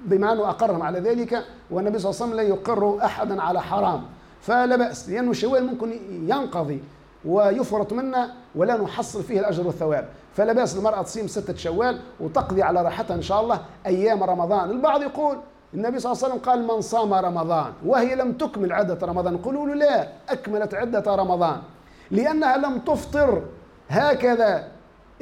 بما أنه أقرهم على ذلك والنبي صلى الله عليه وسلم لا يقر أحدا على حرام فلا بأس لأنه شوال ممكن ينقضي ويفرط منا ولا نحصل فيه الأجر والثواب. فلا بأس المرأة تصيم ستة شوال وتقضي على راحتها إن شاء الله أيام رمضان. البعض يقول النبي صلى الله عليه وسلم قال من صام رمضان وهي لم تكمل عدة رمضان قولوا له لا أكملت عدة رمضان لأنها لم تفطر. هكذا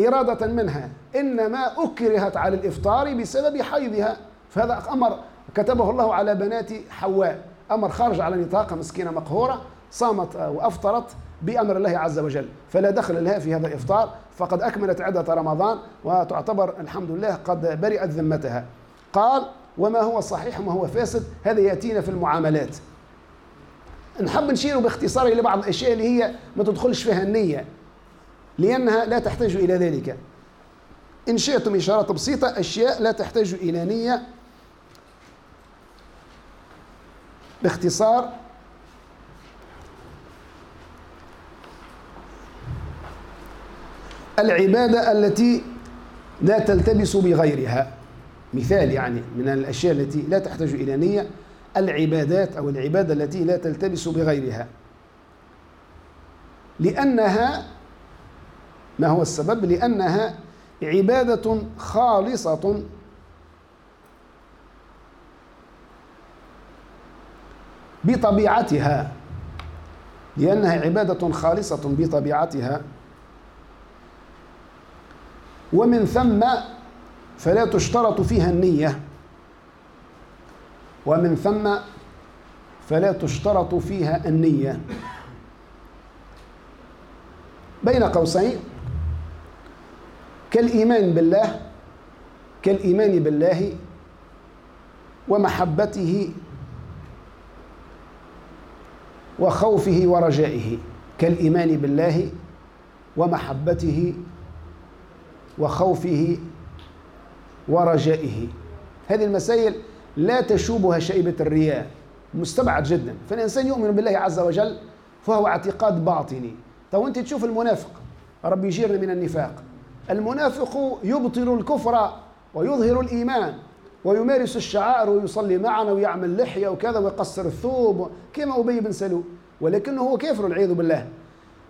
إرادة منها إنما أكرهت على الإفطار بسبب حيضها. فهذا أمر كتبه الله على بنات حواء. أمر خارج على نطاق مسكينة مقهورة صامت وأفطرت بأمر الله عز وجل. فلا دخل لها في هذا الإفطار فقد أكملت عدة رمضان وتعتبر الحمد لله قد برئت ذمتها. قال وما هو صحيح وما هو فاسد هذا يأتينا في المعاملات. نحب نشير باختصار إلى بعض الأشياء اللي هي ما تدخلش فيها النية. لأنها لا تحتاج إلى ذلك. إن شئتم إشارة بسيطة أشياء لا تحتاج إلى نية. باختصار العبادة التي لا تلتبس بغيرها. مثال يعني من الأشياء التي لا تحتاج إلى نية العبادات أو العبادة التي لا تلتبس بغيرها. لأنها ما هو السبب؟ لأنها عبادة خالصة. بطبيعتها لأنها عبادة خالصة بطبيعتها. ومن ثم فلا تشترط فيها النية. ومن ثم فلا تشترط فيها النية. بين قوسين كالإيمان بالله كالإيمان بالله ومحبته وخوفه ورجائه كالإيمان بالله ومحبته وخوفه ورجائه. هذه المسائل لا تشوبها شيبة الرياء مستبعد جدا. فالإنسان يؤمن بالله عز وجل فهو اعتقاد باطني. تو أنت تشوف المنافق ربي يجيرنا من النفاق. المنافق يبطل الكفر ويظهر الإيمان ويمارس الشعائر ويصلي معنا ويعمل لحية وكذا ويقصر الثوب كما أبي بن سلول. ولكنه هو كافر والعياذ بالله.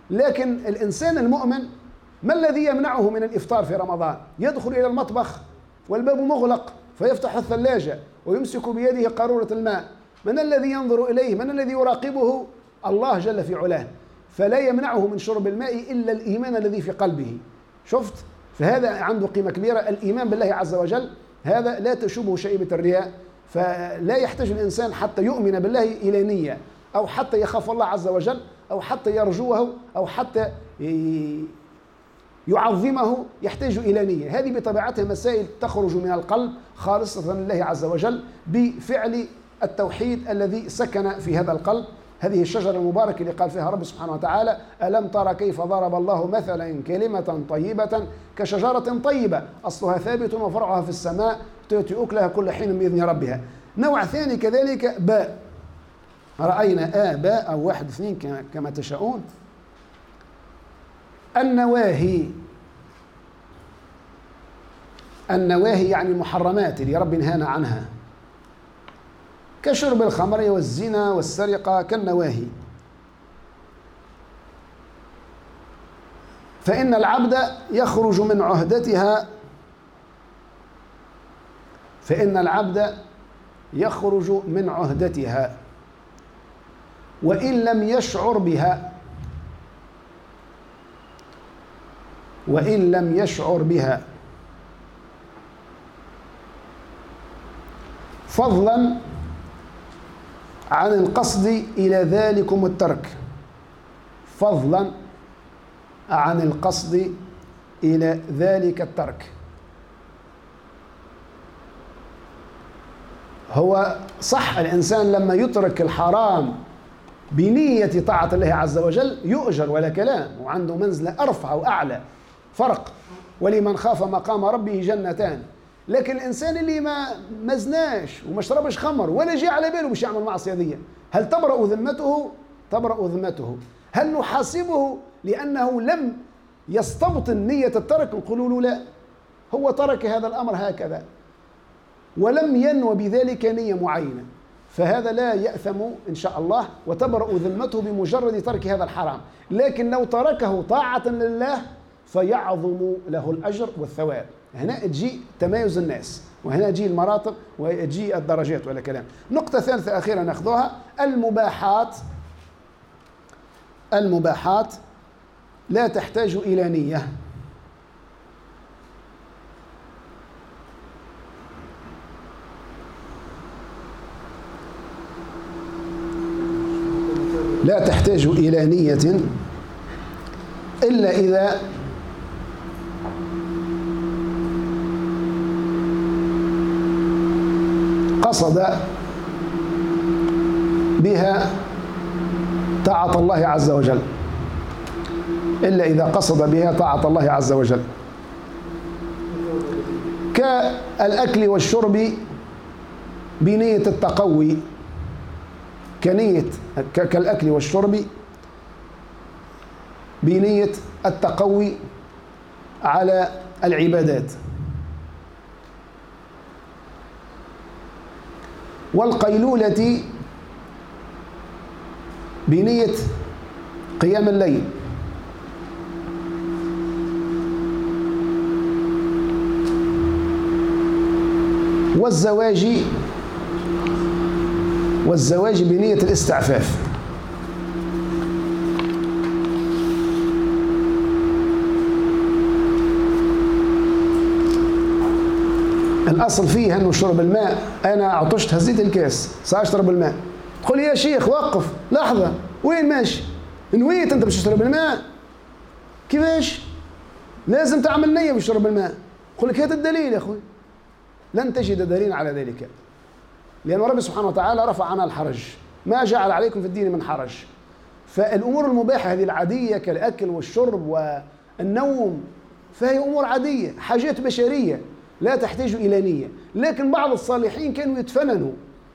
لكن الإنسان المؤمن ما الذي يمنعه من الإفطار في رمضان؟ يدخل إلى المطبخ والباب مغلق فيفتح الثلاجة ويمسك بيده قارورة الماء. من الذي ينظر إليه؟ من الذي يراقبه؟ الله جل في علاه. فلا يمنعه من شرب الماء إلا الإيمان الذي في قلبه. شفت؟ فهذا عنده قيمة كبيرة. الإيمان بالله عز وجل هذا لا تشوبه شيبة الرياء. فلا يحتاج الإنسان حتى يؤمن بالله إلى نية أو حتى يخاف الله عز وجل أو حتى يرجوه أو حتى يعظمه. يحتاج إلى نية. هذه بطبيعتها مسائل تخرج من القلب خالصة لله عز وجل بفعل التوحيد الذي سكن في هذا القلب. هذه الشجرة المباركة اللي قال فيها رب سبحانه وتعالى ألم ترى كيف ضرب الله مثلا كلمة طيبة كشجرة طيبة؟ أصلها ثابت وفرعها في السماء تؤتي أكلها كل حين بإذن ربها. نوع ثاني كذلك باء. رأينا آباء أو واحد اثنين كما تشاءون. النواهي. النواهي يعني المحرمات اللي رب نهانا عنها. كشرب الخمر والزنا والسرقة كالنواهي. فإن العبد يخرج من عهدتها فإن العبد يخرج من عهدتها وإن لم يشعر بها وإن لم يشعر بها. فضلا عن القصد إلى ذلكم الترك. فضلا عن القصد إلى ذلك الترك. هو صح الإنسان لما يترك الحرام بنية طاعة الله عز وجل يؤجر ولا كلام وعنده منزلة أرفع وأعلى فرق. ولمن خاف مقام ربه جنتان. لكن الإنسان اللي ما ما زناش وما شربش خمر ولا جاء على باله باش يعمل معصية دي هل تبرأ ذمته؟ تبرأ ذمته. هل نحاسبه لأنه لم يستبطن نية الترك؟ نقول لا. هو ترك هذا الأمر هكذا. ولم ينوى بذلك نية معينة. فهذا لا يأثم إن شاء الله وتبرأ ذمته بمجرد ترك هذا الحرام. لكن لو تركه طاعة لله فيعظم له الأجر والثواب. هنا تجي تمايز الناس وهنا تجي المراتب وتجي الدرجات ولا كلام. نقطة ثالثة أخيرة ناخذوها المباحات. المباحات لا تحتاج إلى نية. لا تحتاج إلى نية إلا إذا قصد بها طاعة الله عز وجل. إلا إذا قصد بها طاعة الله عز وجل. كالأكل والشرب بنية التقوي. كنية كالأكل والشرب بنية التقوي على العبادات. والقيلولة بنية قيام الليل. والزواج والزواج بنية الاستعفاف. الأصل فيه أنه شرب الماء. أنا عطشت هزيت الكاس ساشرب الماء. تقول يا شيخ وقف لحظة. وين ماشي؟ نويت أنت باش تشرب الماء؟ كيفاش؟ لازم تعمل نية باش تشرب الماء. يقول لك هذا الدليل يا أخوي. لن تجد دليلا على ذلك. لأن رب سبحانه وتعالى رفع عنا الحرج. ما جعل عليكم في الدين من حرج. فالأمور المباحة هذه العادية كالأكل والشرب النوم فهي أمور عادية حاجات بشرية. لا تحتاج إلى نية. لكن بعض الصالحين كانوا يتفننوا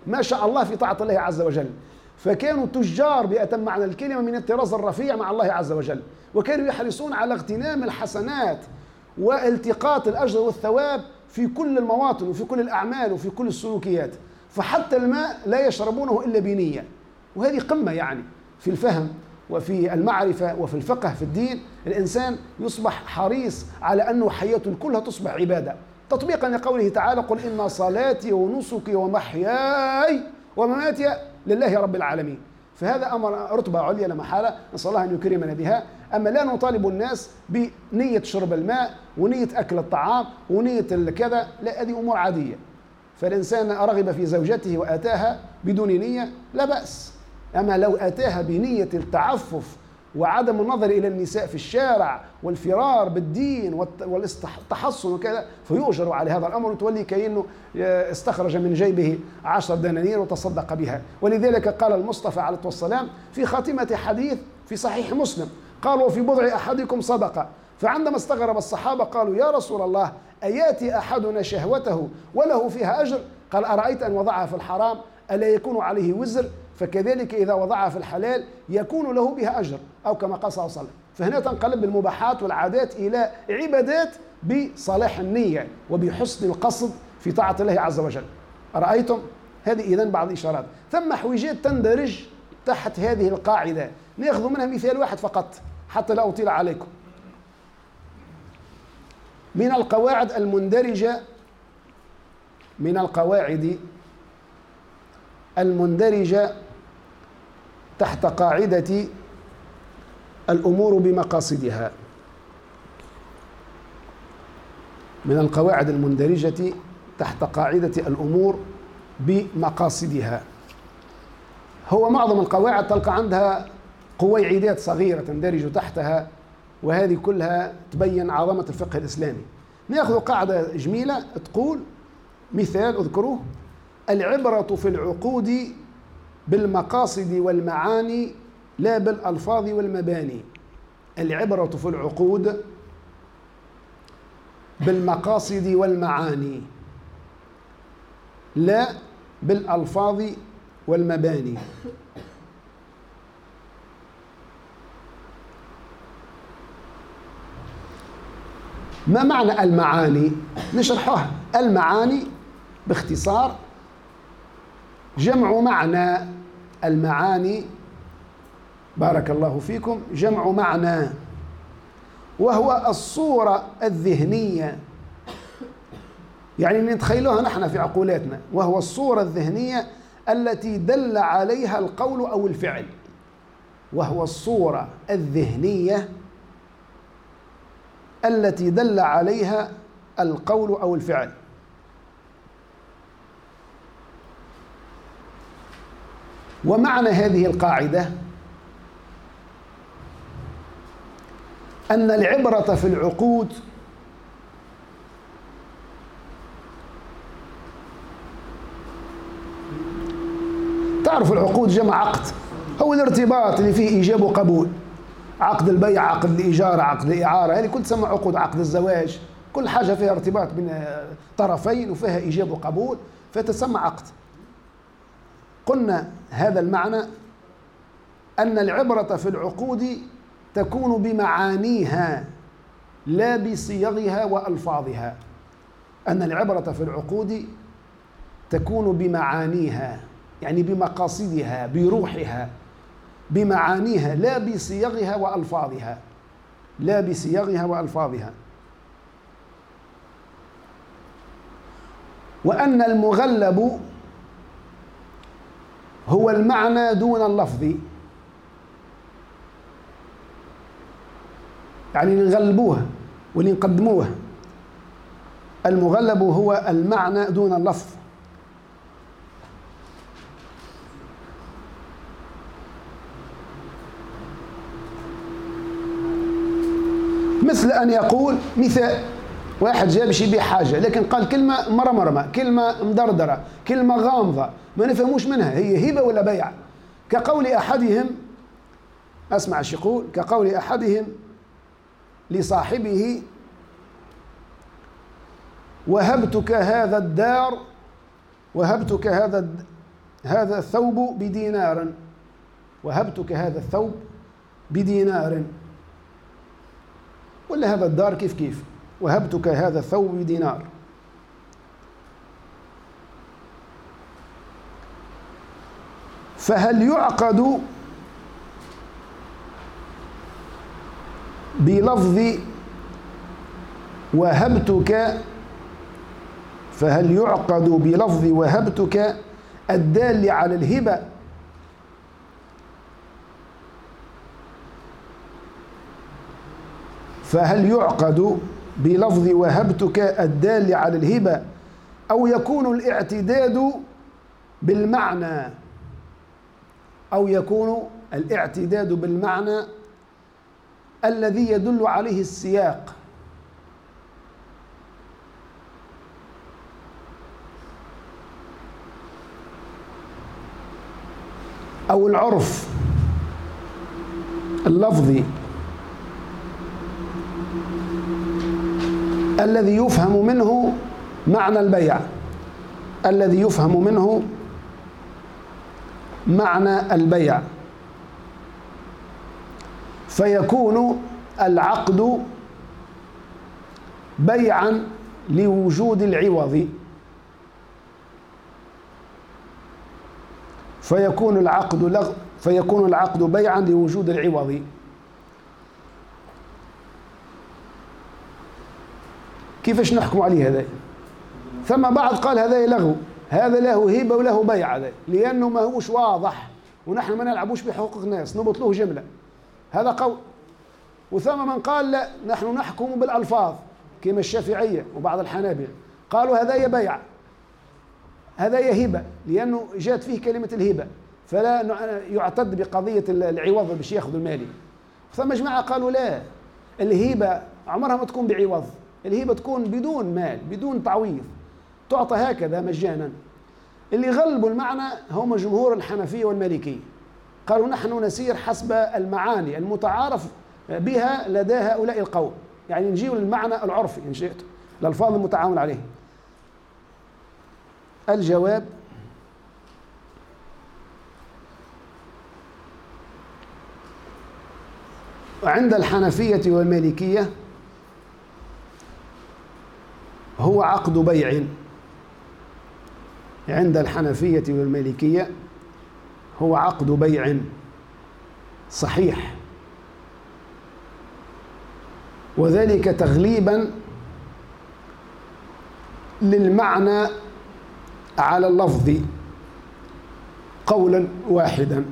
ما شاء الله في طاعة الله عز وجل. فكانوا تجار بأتم معنى الكلمة من الطراز الرفيع مع الله عز وجل. وكانوا يحرصون على اغتنام الحسنات والتقاط الأجر والثواب في كل المواطن وفي كل الأعمال وفي كل السلوكيات. فحتى الماء لا يشربونه إلا بنية. وهذه قمة يعني في الفهم وفي المعرفة وفي الفقه في الدين. الإنسان يصبح حريص على أنه حياته كلها تصبح عبادة. تطبيقا لقوله تعالى قل إن صلاتي ونسكي ومحياي ومماتي لله رب العالمين. فهذا أمر رتبة عليا لا محالة نسأل الله أن يكرمنا بها. أما لا نطالب الناس بنية شرب الماء ونية أكل الطعام ونية كذا لا هذه أمور عادية. فالإنسان رغب في زوجته وآتاها بدون نية لا بأس. أما لو أتاها بنية التعفف وعدم النظر إلى النساء في الشارع والفرار بالدين والتحصن وكذا فيؤجر على هذا الأمر وتولي كأنه استخرج من جيبه عشر دنانير وتصدق بها. ولذلك قال المصطفى عليه الصلاة والسلام في خاتمة حديث في صحيح مسلم قال وفي بضع أحدكم صدقة فعندما استغرب الصحابة قالوا يا رسول الله أياتي أحدنا شهوته وله فيها أجر؟ قال أرأيت أن وضعها في الحرام؟ ألا يكون عليه وزر؟ فكذلك إذا وضعها في الحلال يكون له بها أجر أو كما قال صلى الله عليه وسلم. فهنا تنقلب المباحات والعادات إلى عبادات بصلاح النية وبحسن القصد في طاعة الله عز وجل. أرأيتم؟ هذه إذا بعض الإشارات. ثم حويجات تندرج تحت هذه القاعدة. ناخذ منها مثال واحد فقط حتى لا أطيل عليكم. من القواعد المندرجة من القواعد المندرجة تحت قاعدة الأمور بمقاصدها. من القواعد المندرجة تحت قاعدة الأمور بمقاصدها. هو معظم القواعد تلقى عندها قويعدات صغيرة تندرج تحتها وهذه كلها تبين عظمة الفقه الإسلامي. نأخذ قاعدة جميلة تقول مثال اذكروه العبرة في العقود بالمقاصد والمعاني لا بالألفاظ والمباني. العبرة في العقود بالمقاصد والمعاني لا بالألفاظ والمباني. ما معنى المعاني؟ نشرحها المعاني باختصار جمع معنى المعاني. بارك الله فيكم. جمع معنى وهو الصورة الذهنية. يعني نتخيلها نحن في عقولاتنا وهو الصورة الذهنية التي دل عليها القول أو الفعل. وهو الصورة الذهنية التي دل عليها القول أو الفعل. ومعنى هذه القاعدة أن العبرة في العقود تعرف العقود جمع عقد هو الارتباط اللي فيه إيجاب وقبول. عقد البيع عقد الإيجار عقد الإعارة هذه كل تسمى عقود عقد الزواج. كل حاجة فيها ارتباط بين طرفين وفيها إيجاب وقبول فتسمى عقد. قلنا هذا المعنى أن العبرة في العقود تكون بمعانيها لا بصيغها وألفاظها. أن العبرة في العقود تكون بمعانيها يعني بمقاصدها بروحها بمعانيها لا بصيغها وألفاظها. لا بصيغها وألفاظها. وأن المغلب هو المعنى دون اللفظ. يعني نغلبوها واللي نقدموها المغلب هو المعنى دون اللفظ. مثل أن يقول مثال واحد جاب شي يبيع حاجة لكن قال كلمة مرمرمة كلمة مدردرة كلمة غامضة ما نفهموش منها هي هبة ولا بيع كقول أحدهم أسمع إيش يقول كقول أحدهم لصاحبه وهبتك هذا الدار وهبتك هذا هذا الثوب بدينار وهبتك هذا الثوب بدينار. ولا هذا الدار كيف كيف؟ وهبتك هذا الثوب بدينار فهل يعقد بلفظ وهبتك؟ فهل يعقد بلفظ وهبتك الدال على الهبة؟ فهل يعقد بلفظ وهبتك الدال على الهبة أو يكون الاعتداد بالمعنى. أو يكون الاعتداد بالمعنى الذي يدل عليه السياق. أو العرف اللفظي. الذي يفهم منه معنى البيع. الذي يفهم منه معنى البيع. فيكون العقد بيعا لوجود العوض. فيكون العقد لغ فيكون العقد بيعا لوجود العوض. كيفاش نحكم عليه هذا؟ ثم بعض قال هذا لغو هذا له هبه وله بيع هذا لأنه ما هوش واضح ونحن ما نلعبوش بحقوق الناس نبطلوه جملة. هذا قول. وثم من قال لا نحن نحكم بالألفاظ كما الشافعية وبعض الحنابلة. قالوا هذا بيع هذا هبه لأنه جاءت فيه كلمة الهبه فلا يعتد بقضية العوض باش ياخذ المالي ثم جماعة قالوا لا الهبه عمرها ما تكون بعوض. الهبه تكون بدون مال بدون تعويض. تعطى هكذا مجانا. اللي غلبوا المعنى هم جمهور الحنفية والمالكية. قالوا نحن نسير حسب المعاني المتعارف بها لدى هؤلاء القوم. يعني نجيب للمعنى العرفي إن شئت الألفاظ المتعامل عليه. الجواب عند الحنفية والمالكية هو عقد بيع عند الحنفية والمالكية. هو عقد بيع صحيح. وذلك تغليبا للمعنى على اللفظ قولا واحدا.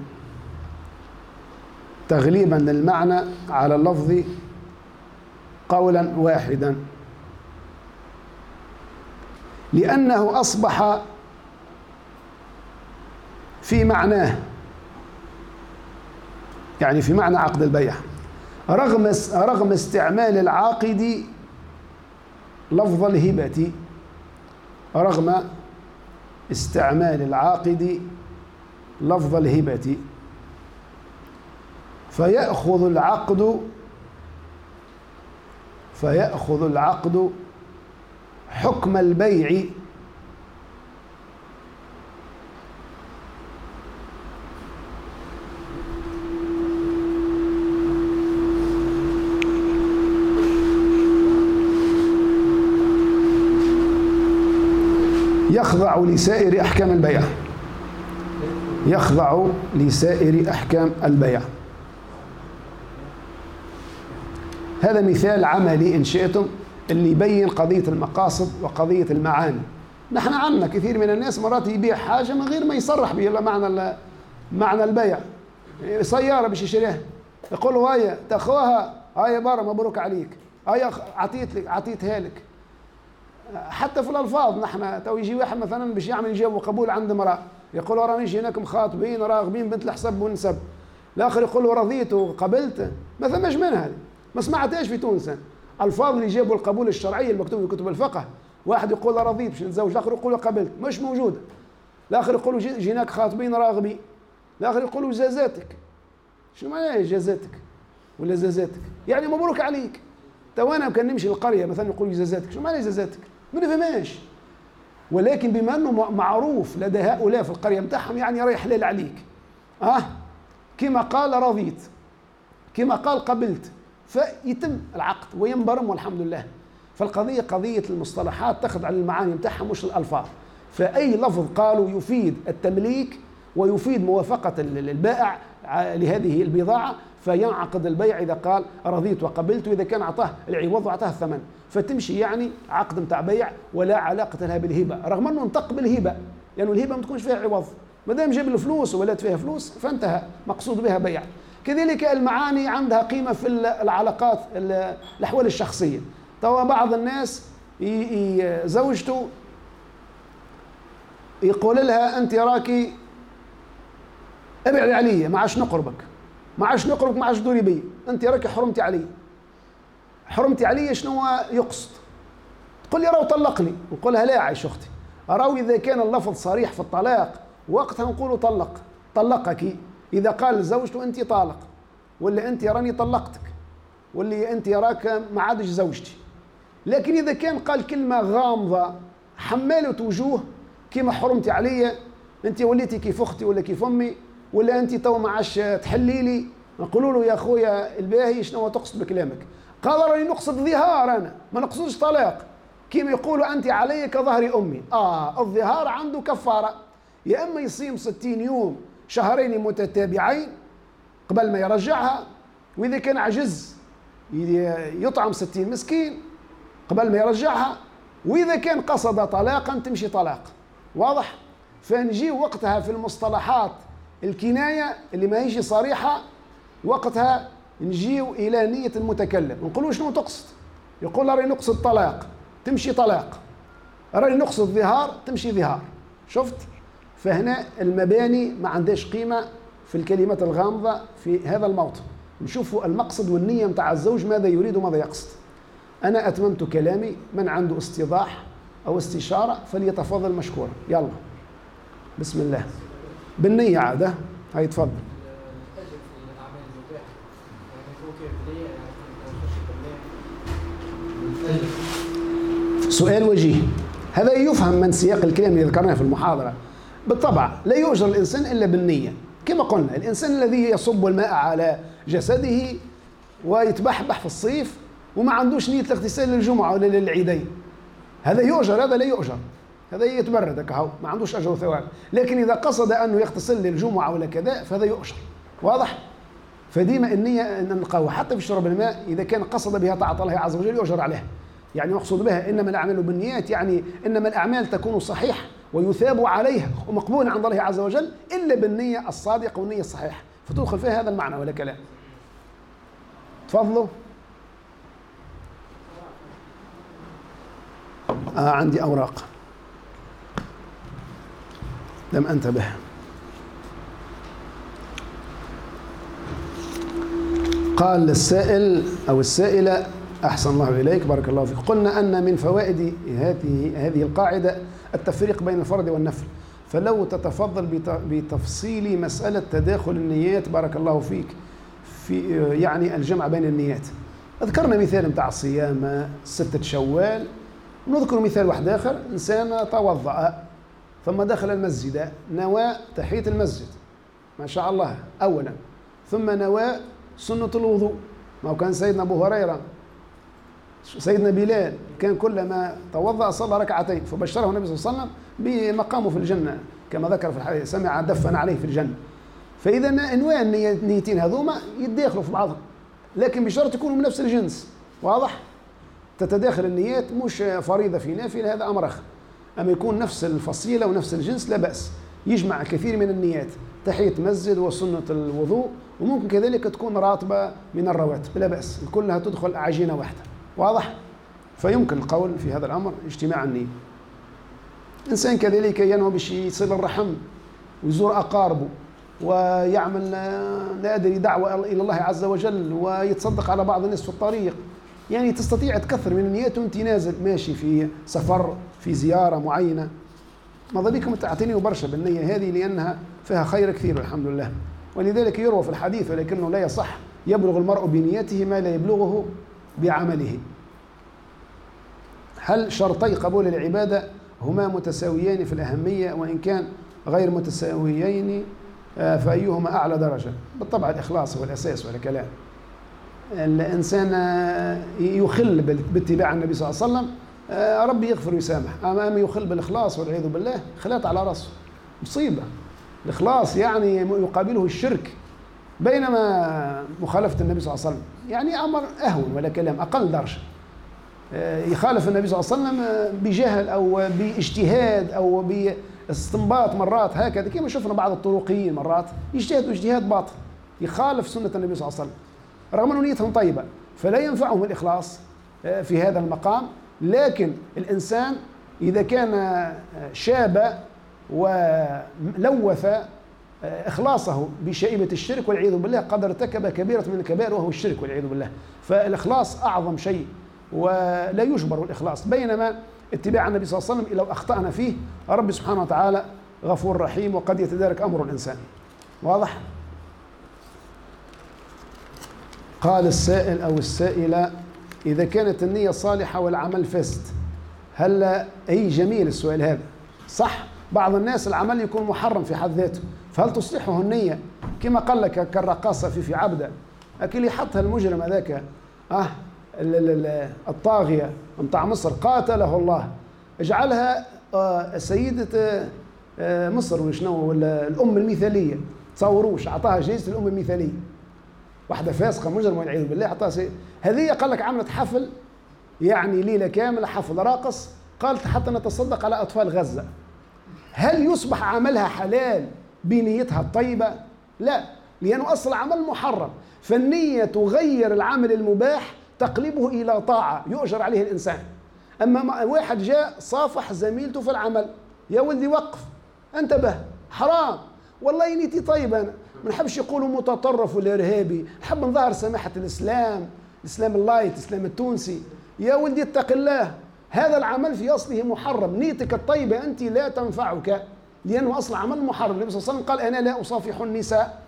تغليبا للمعنى على اللفظ قولا واحدا. لأنه أصبح في معناه يعني في معنى عقد البيع. رغم رغم استعمال العاقد لفظ الهبة رغم استعمال العاقد لفظ الهبة فيأخذ العقد فيأخذ العقد حكم البيع. يخضع لسائر أحكام البيع. يخضع لسائر أحكام البيع. هذا مثال عملي إن شئتم. اللي يبين قضية المقاصد وقضية المعاني. نحن عندنا كثير من الناس مرات يبيع حاجة من غير ما يصرح بها معنى معنى البيع. سيارة باش يشتريها يقول له هيا تاخوها هيا برا مبروك عليك. هيا عطيت لك عطيتها لك. حتى في الألفاظ نحن تو يجي واحد مثلا باش يعمل جواب قبول عند امرأة. يقول راني نجي هناك مخاطبين راغبين بنت الحسب ونسب الآخر يقول له رضيت وقبلت. ما ثماش من هذه ما سمعتهاش في تونس. ألفاظ اللي جابوا القبول الشرعي المكتوب في كتب الفقه. واحد يقول رضيت باش نتزوج الآخر يقول قبلت. مش موجوده الآخر يقول جيناك خاطبين راغبين الآخر يقول جازاتك. شو معناها جازاتك؟ ولا زازاتك يعني مبروك عليك. تو أنا كان نمشي للقرية مثلا يقول جزازاتك شو معنى جزازاتك؟ ما نفهمهاش. ولكن بما إنه معروف لدى هؤلاء في القرية بتاعهم يعني رايح حلال عليك. آه كما قال رضيت. كما قال قبلت. فيتم العقد وينبرم والحمد لله. فالقضية قضية المصطلحات تاخذ على المعاني بتاعها مش الالفاظ فأي لفظ قالوا يفيد التمليك ويفيد موافقة البائع لهذه البضاعة فينعقد البيع إذا قال رضيت وقبلت وإذا كان أعطاه العوض وأعطاه الثمن. فتمشي يعني عقد نتاع بيع ولا علاقة لها بالهبة رغم أنه انطق بالهبة لأنه يعني الهبة ما تكونش فيها عوض. ما دام جاب الفلوس ولات فيها فلوس فانتهى. مقصود بها بيع. كذلك المعاني عندها قيمة في العلاقات الأحوال الشخصية. توا بعض الناس زوجته يقول لها أنت راكي ابعدي علي ما عادش نقربك ما عادش نقربك ما عادش دوري بي أنت راكي حرمتي علي. حرمتي علي شنو يقصد. تقول لي راهو طلقني نقول لها لا عايش أختي راهو إذا كان اللفظ صريح في الطلاق وقتها نقول طلق طلقك إذا قال زوجته أنت طالق ولا أنت راني طلقتك واللي أنت راك ما عادش زوجتي. لكن إذا كان قال كلمة غامضة حماله وجوه كيما حرمتي عليا أنت وليتي كيف أختي ولا كيف أمي ولا أنت تو ما عادش تحلي لي نقولوا له يا خويا الباهي شنو تقصد بكلامك؟ قال راني نقصد ظهار أنا ما نقصدش طلاق. كيما يقولوا أنت علي كظهر أمي. آه الظهار عنده كفارة. يا أما يصيم ستين يوم شهرين متتابعين قبل ما يرجعها وإذا كان عجز يطعم ستين مسكين قبل ما يرجعها وإذا كان قصد طلاقا تمشي طلاق. واضح؟ فنجي وقتها في المصطلحات الكناية اللي ما هيش صريحة وقتها نجيو إلى نية المتكلم. نقولوا شنو تقصد؟ يقول راني نقصد طلاق تمشي طلاق. راني نقصد ظهار تمشي ظهار. شفت؟ فهنا المباني ما عندهاش قيمة في الكلمات الغامضة في هذا الموطن. نشوفوا المقصد والنية متاع الزوج ماذا يريد وماذا يقصد. أنا أتممت كلامي من عنده استيضاح أو استشارة فليتفضل مشكورا. يلا. بسم الله. بالنية عادة. هاي تفضل. سؤال وجيه. هذا يفهم من سياق الكلام اللي ذكرناه في المحاضرة. بالطبع لا يؤجر الإنسان إلا بالنية. كما قلنا الإنسان الذي يصب الماء على جسده ويتبحبح في الصيف وما عندوش نية الاغتسال للجمعة ولا للعيدين. هذا يؤجر هذا لا يؤجر. هذا يتبرد هكا ما عندوش أجر وثواب لكن إذا قصد أنه يغتسل للجمعة ولا كذا فهذا يؤجر. واضح؟ فديما النية أن نلقاه حتى في شرب الماء إذا كان قصد بها طاعة الله عز وجل يؤجر عليها يعني مقصود بها إنما الأعمال بالنيات يعني إنما الأعمال تكون صحيحة. ويثاب عليها ومقبولا عند الله عز وجل إلا بالنية الصادقة والنية الصحيحة. فتدخل فيها هذا المعنى ولا كلام؟ تفضلوا. آه عندي أوراق. لم أنتبه. قال السائل أو السائلة أحسن الله إليك بارك الله فيك. قلنا أن من فوائد هذه هذه القاعدة التفريق بين الفرض والنفل. فلو تتفضل بتفصيل مسألة تداخل النيات بارك الله فيك في يعني الجمع بين النيات. ذكرنا مثال نتاع الصيام ستة شوال. نذكر مثال واحد آخر إنسان توضأ ثم دخل المسجد نوى تحية المسجد. ما شاء الله أولا. ثم نوى سنة الوضوء. ما كان سيدنا أبو هريرة سيدنا بلال كان كلما توضأ صلى ركعتين فبشره النبي صلى الله عليه وسلم بمقامه في الجنة كما ذكر في الحديث سمع دفن عليه في الجنة. فإذا أنواع النيتين هذوما يتداخلوا في بعضهم. لكن بشرط يكونوا من نفس الجنس. واضح؟ تتداخل النيات مش فريضة في نافلة هذا أمر آخر. أما يكون نفس الفصيلة ونفس الجنس لا بأس. يجمع كثير من النيات تحية مسجد وسنة الوضوء وممكن كذلك تكون راتبة من الرواتب لا بأس. كلها تدخل عجينة واحدة. واضح؟ فيمكن القول في هذا الأمر اجتماع النية. إنسان كذلك ينوي باش يصل الرحم ويزور أقاربه ويعمل لا أدري دعوة إلى الله عز وجل ويتصدق على بعض الناس في الطريق. يعني تستطيع تكثر من النيات وأنت نازل ماشي في سفر في زيارة معينة. ماذا بكم تعتني برشا بالنية هذه لأنها فيها خير كثير الحمد لله. ولذلك يروى في الحديث ولكنه لا يصح يبلغ المرء بنيته ما لا يبلغه بعمله. هل شرطي قبول العبادة هما متساويان في الأهمية؟ وإن كان غير متساويين آه، فأيهما أعلى درجة؟ بالطبع الإخلاص هو الأساس ولا كلام الإنسان آه، يخل باتباع النبي صلى الله عليه وسلم. آه، ربي يغفر ويسامح. أما يخل بالإخلاص والعياذ بالله خلات على رأسه. مصيبة. الإخلاص يعني يقابله الشرك. بينما مخالفة النبي صلى الله عليه وسلم يعني أمر أهون ولا كلام أقل درجة. يخالف النبي صلى الله عليه وسلم بجهل أو باجتهاد أو باستنباط مرات هكذا. كما شفنا بعض الطرقيين مرات يجتهدوا اجتهاد باطل يخالف سنة النبي صلى الله عليه وسلم. رغم أن نيتهم طيبة فلا ينفعهم الإخلاص آه، في هذا المقام. لكن الإنسان إذا كان شاب ولوث آه، إخلاصه بشائبة الشرك والعياذ بالله قد ارتكب كبيرة من الكبائر وهو الشرك والعياذ بالله. فالإخلاص أعظم شيء ولا يجبر الإخلاص بينما اتباع النبي صلى الله عليه وسلم لو أخطأنا فيه رب سبحانه وتعالى غفور رحيم وقد يتدارك أمر الإنسان. واضح؟ قال السائل أو السائلة إذا كانت النية صالحة والعمل فاسد هل أي جميل السؤال هذا. صح؟ بعض الناس العمل يكون محرم في حد ذاته. فهل تصلحه النية؟ كما قال لك كالرقاصة في في عبدة. أكل يحطها المجرم هذاك أه الطاغية متاع مصر. قاتله الله. اجعلها آه، سيدة آه، مصر وشنو ولا الأم المثالية. تصوروش أعطاها جائزة الأم المثالية. واحدة فاسقة مجرمة والعياذ بالله أعطاها سي... هذه قال لك عملت حفل يعني ليلة كاملة حفل راقص. قالت حتى نتصدق على أطفال غزة. هل يصبح عملها حلال؟ بنيتها الطيبة؟ لا لأنه أصل عمل محرم فالنية تغير العمل المباح تقلبه إلى طاعة يؤجر عليه الإنسان. أما واحد جاء صافح زميلته في العمل يا ولدي وقف انتبه حرام والله نيتي طيبة أنا. ما نحبش يقولوا متطرف ولا إرهابي نحب نظهر سماحة الإسلام الإسلام ال light الإسلام التونسي. يا ولدي اتق الله هذا العمل في أصله محرم نيتك الطيبة أنت لا تنفعك. لأنه أصل عمل محرم. النبي صلى الله عليه وسلم قال أنا لا أصافح النساء.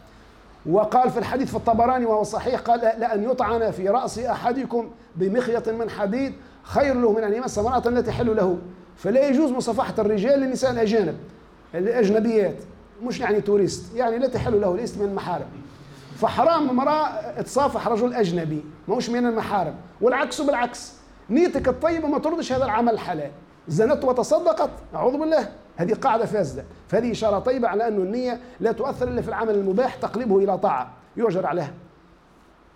وقال في الحديث في الطبراني وهو صحيح قال لأن يطعن في رأس أحدكم بمخيط من حديد خير له من أن يمس امرأة لا تحل له. فلا يجوز مصافحة الرجال للنساء الأجانب الأجنبيات مش يعني توريست يعني لا تحل له ليست من المحارم. فحرام امرأة تصافح رجل أجنبي مش من المحارم. والعكس بالعكس نيتك الطيبة ما ترضش هذا العمل الحلال زنت وتصدقت أعوذ بالله. هذه قاعدة فاسدة. فهذه إشارة طيبة على أن النية لا تؤثر إلا في العمل المباح تقلبه إلى طاعة. يؤجر عليها.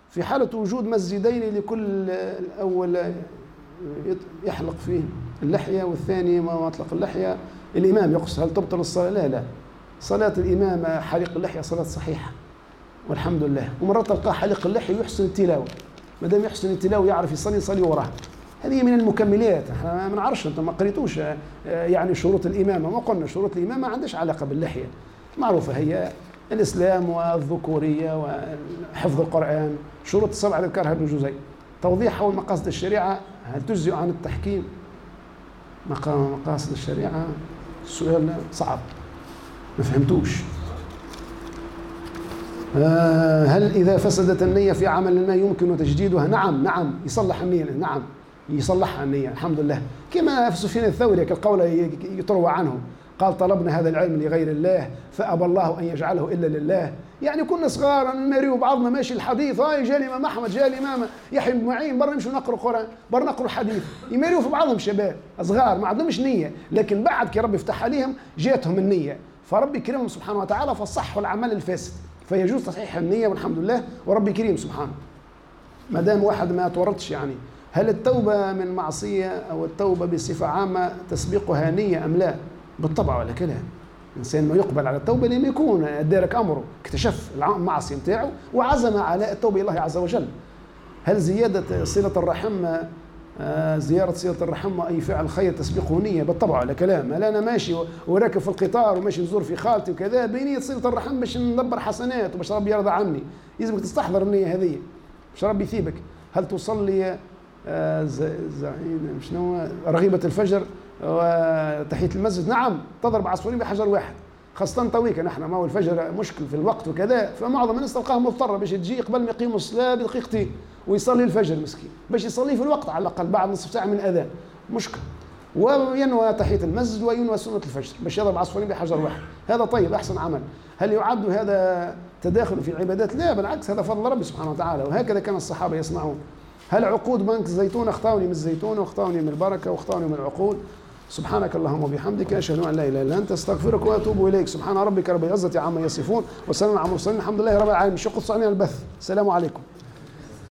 في حالة وجود مسجدين لكل الأول يحلق فيه اللحية والثاني ما أطلق اللحية الإمام يقص هل تبطل الصلاة؟ لا لا. صلاة الإمام حلق اللحية صلاة صحيحة والحمد لله. ومرات تلقاه حلق اللحية يحسن التلاوة. ما دام يحسن التلاوة يعرف يصلي يصلي وراه هذه من المكملات. إحنا ما نعرفش أنتم ما قريتوش آه، يعني شروط الإمامة. ما قلنا شروط الإمامة ما عندهاش علاقة باللحية. معروفة هي الإسلام والذكورية وحفظ القرآن. شروط السبعه ذكرها ابن جزي. توضيح حول مقاصد الشريعة هل تجزئ عن التحكيم؟ مقاصد الشريعة؟ السؤال صعب. ما فهمتوش. آه، هل إذا فسدت النية في عمل ما يمكن تجديدها؟ نعم نعم. يصلح النية نعم. يصلحها النية الحمد لله كما في سفيان الثوري كالقول يتروى عنه. قال طلبنا هذا العلم لغير الله فأبى الله أن يجعله إلا لله. يعني كنا صغار نماريو بعضنا ماشي الحديث هاي جاء الإمام أحمد جاء الإمام يحيى بن معين برا نمشوا نقرأ قرآن برا نقرأ حديث يماريو في بعضهم شباب صغار ما عندهمش نية. لكن بعد كي ربي يفتح عليهم جاتهم النية. فربي يكرمهم سبحانه وتعالى فصحوا العمل الفاسد. فيجوز تصحيح النية والحمد لله وربي كريم سبحانه. ما دام واحد ما تورطش يعني. هل التوبة من معصية أو التوبة بصفة عامة تسبقها نية أم لا؟ بالطبع ولا كلام. الإنسان ما يقبل على التوبة لما يكون دارك أمره اكتشف المعصية نتاعه وعزم على التوبة إلى الله عز وجل. هل زيادة صلة الرحم آه، زيارة صلة الرحم أي فعل خير تسبقه نية؟ بالطبع ولا كلام. هل أنا ماشي وراكب في القطار وماشي نزور في خالتي وكذا بنية صلة الرحم باش ندبر حسنات وباش ربي يرضى عني. لازمك تستحضر النية هذه. باش ربي يثيبك. هل تصلي زعيم شنو رغيبة الفجر وتحية المسجد. نعم تضرب عصفورين بحجر واحد. خاصة تويك نحن ما هو الفجر مشكل في الوقت وكذا فمعظم الناس تلقاه مضطر باش تجي قبل ما يقيموا الصلاة بدقيقتين ويصلي الفجر مسكين باش يصلي في الوقت على الأقل بعد نصف ساعة من الأذان. مشكل. وينوى تحية المسجد وينوى سنة الفجر باش يضرب عصفورين بحجر واحد. هذا طيب أحسن عمل. هل يعد هذا تداخل في العبادات لا بالعكس هذا فضل ربي سبحانه وتعالى. وهكذا كان الصحابة يصنعون. هل عقود بنك الزيتون اخطوني من الزيتون واخطوني من البركة واخطوني من العقود؟ سبحانك اللهم وبحمدك أشهد أن لا إله إلا أنت أستغفرك وأتوب إليك. سبحان ربك رب العزة عما يصفون وسلام على المرسلين الحمد لله رب العالمين. شكرا علينا البث. السلام عليكم.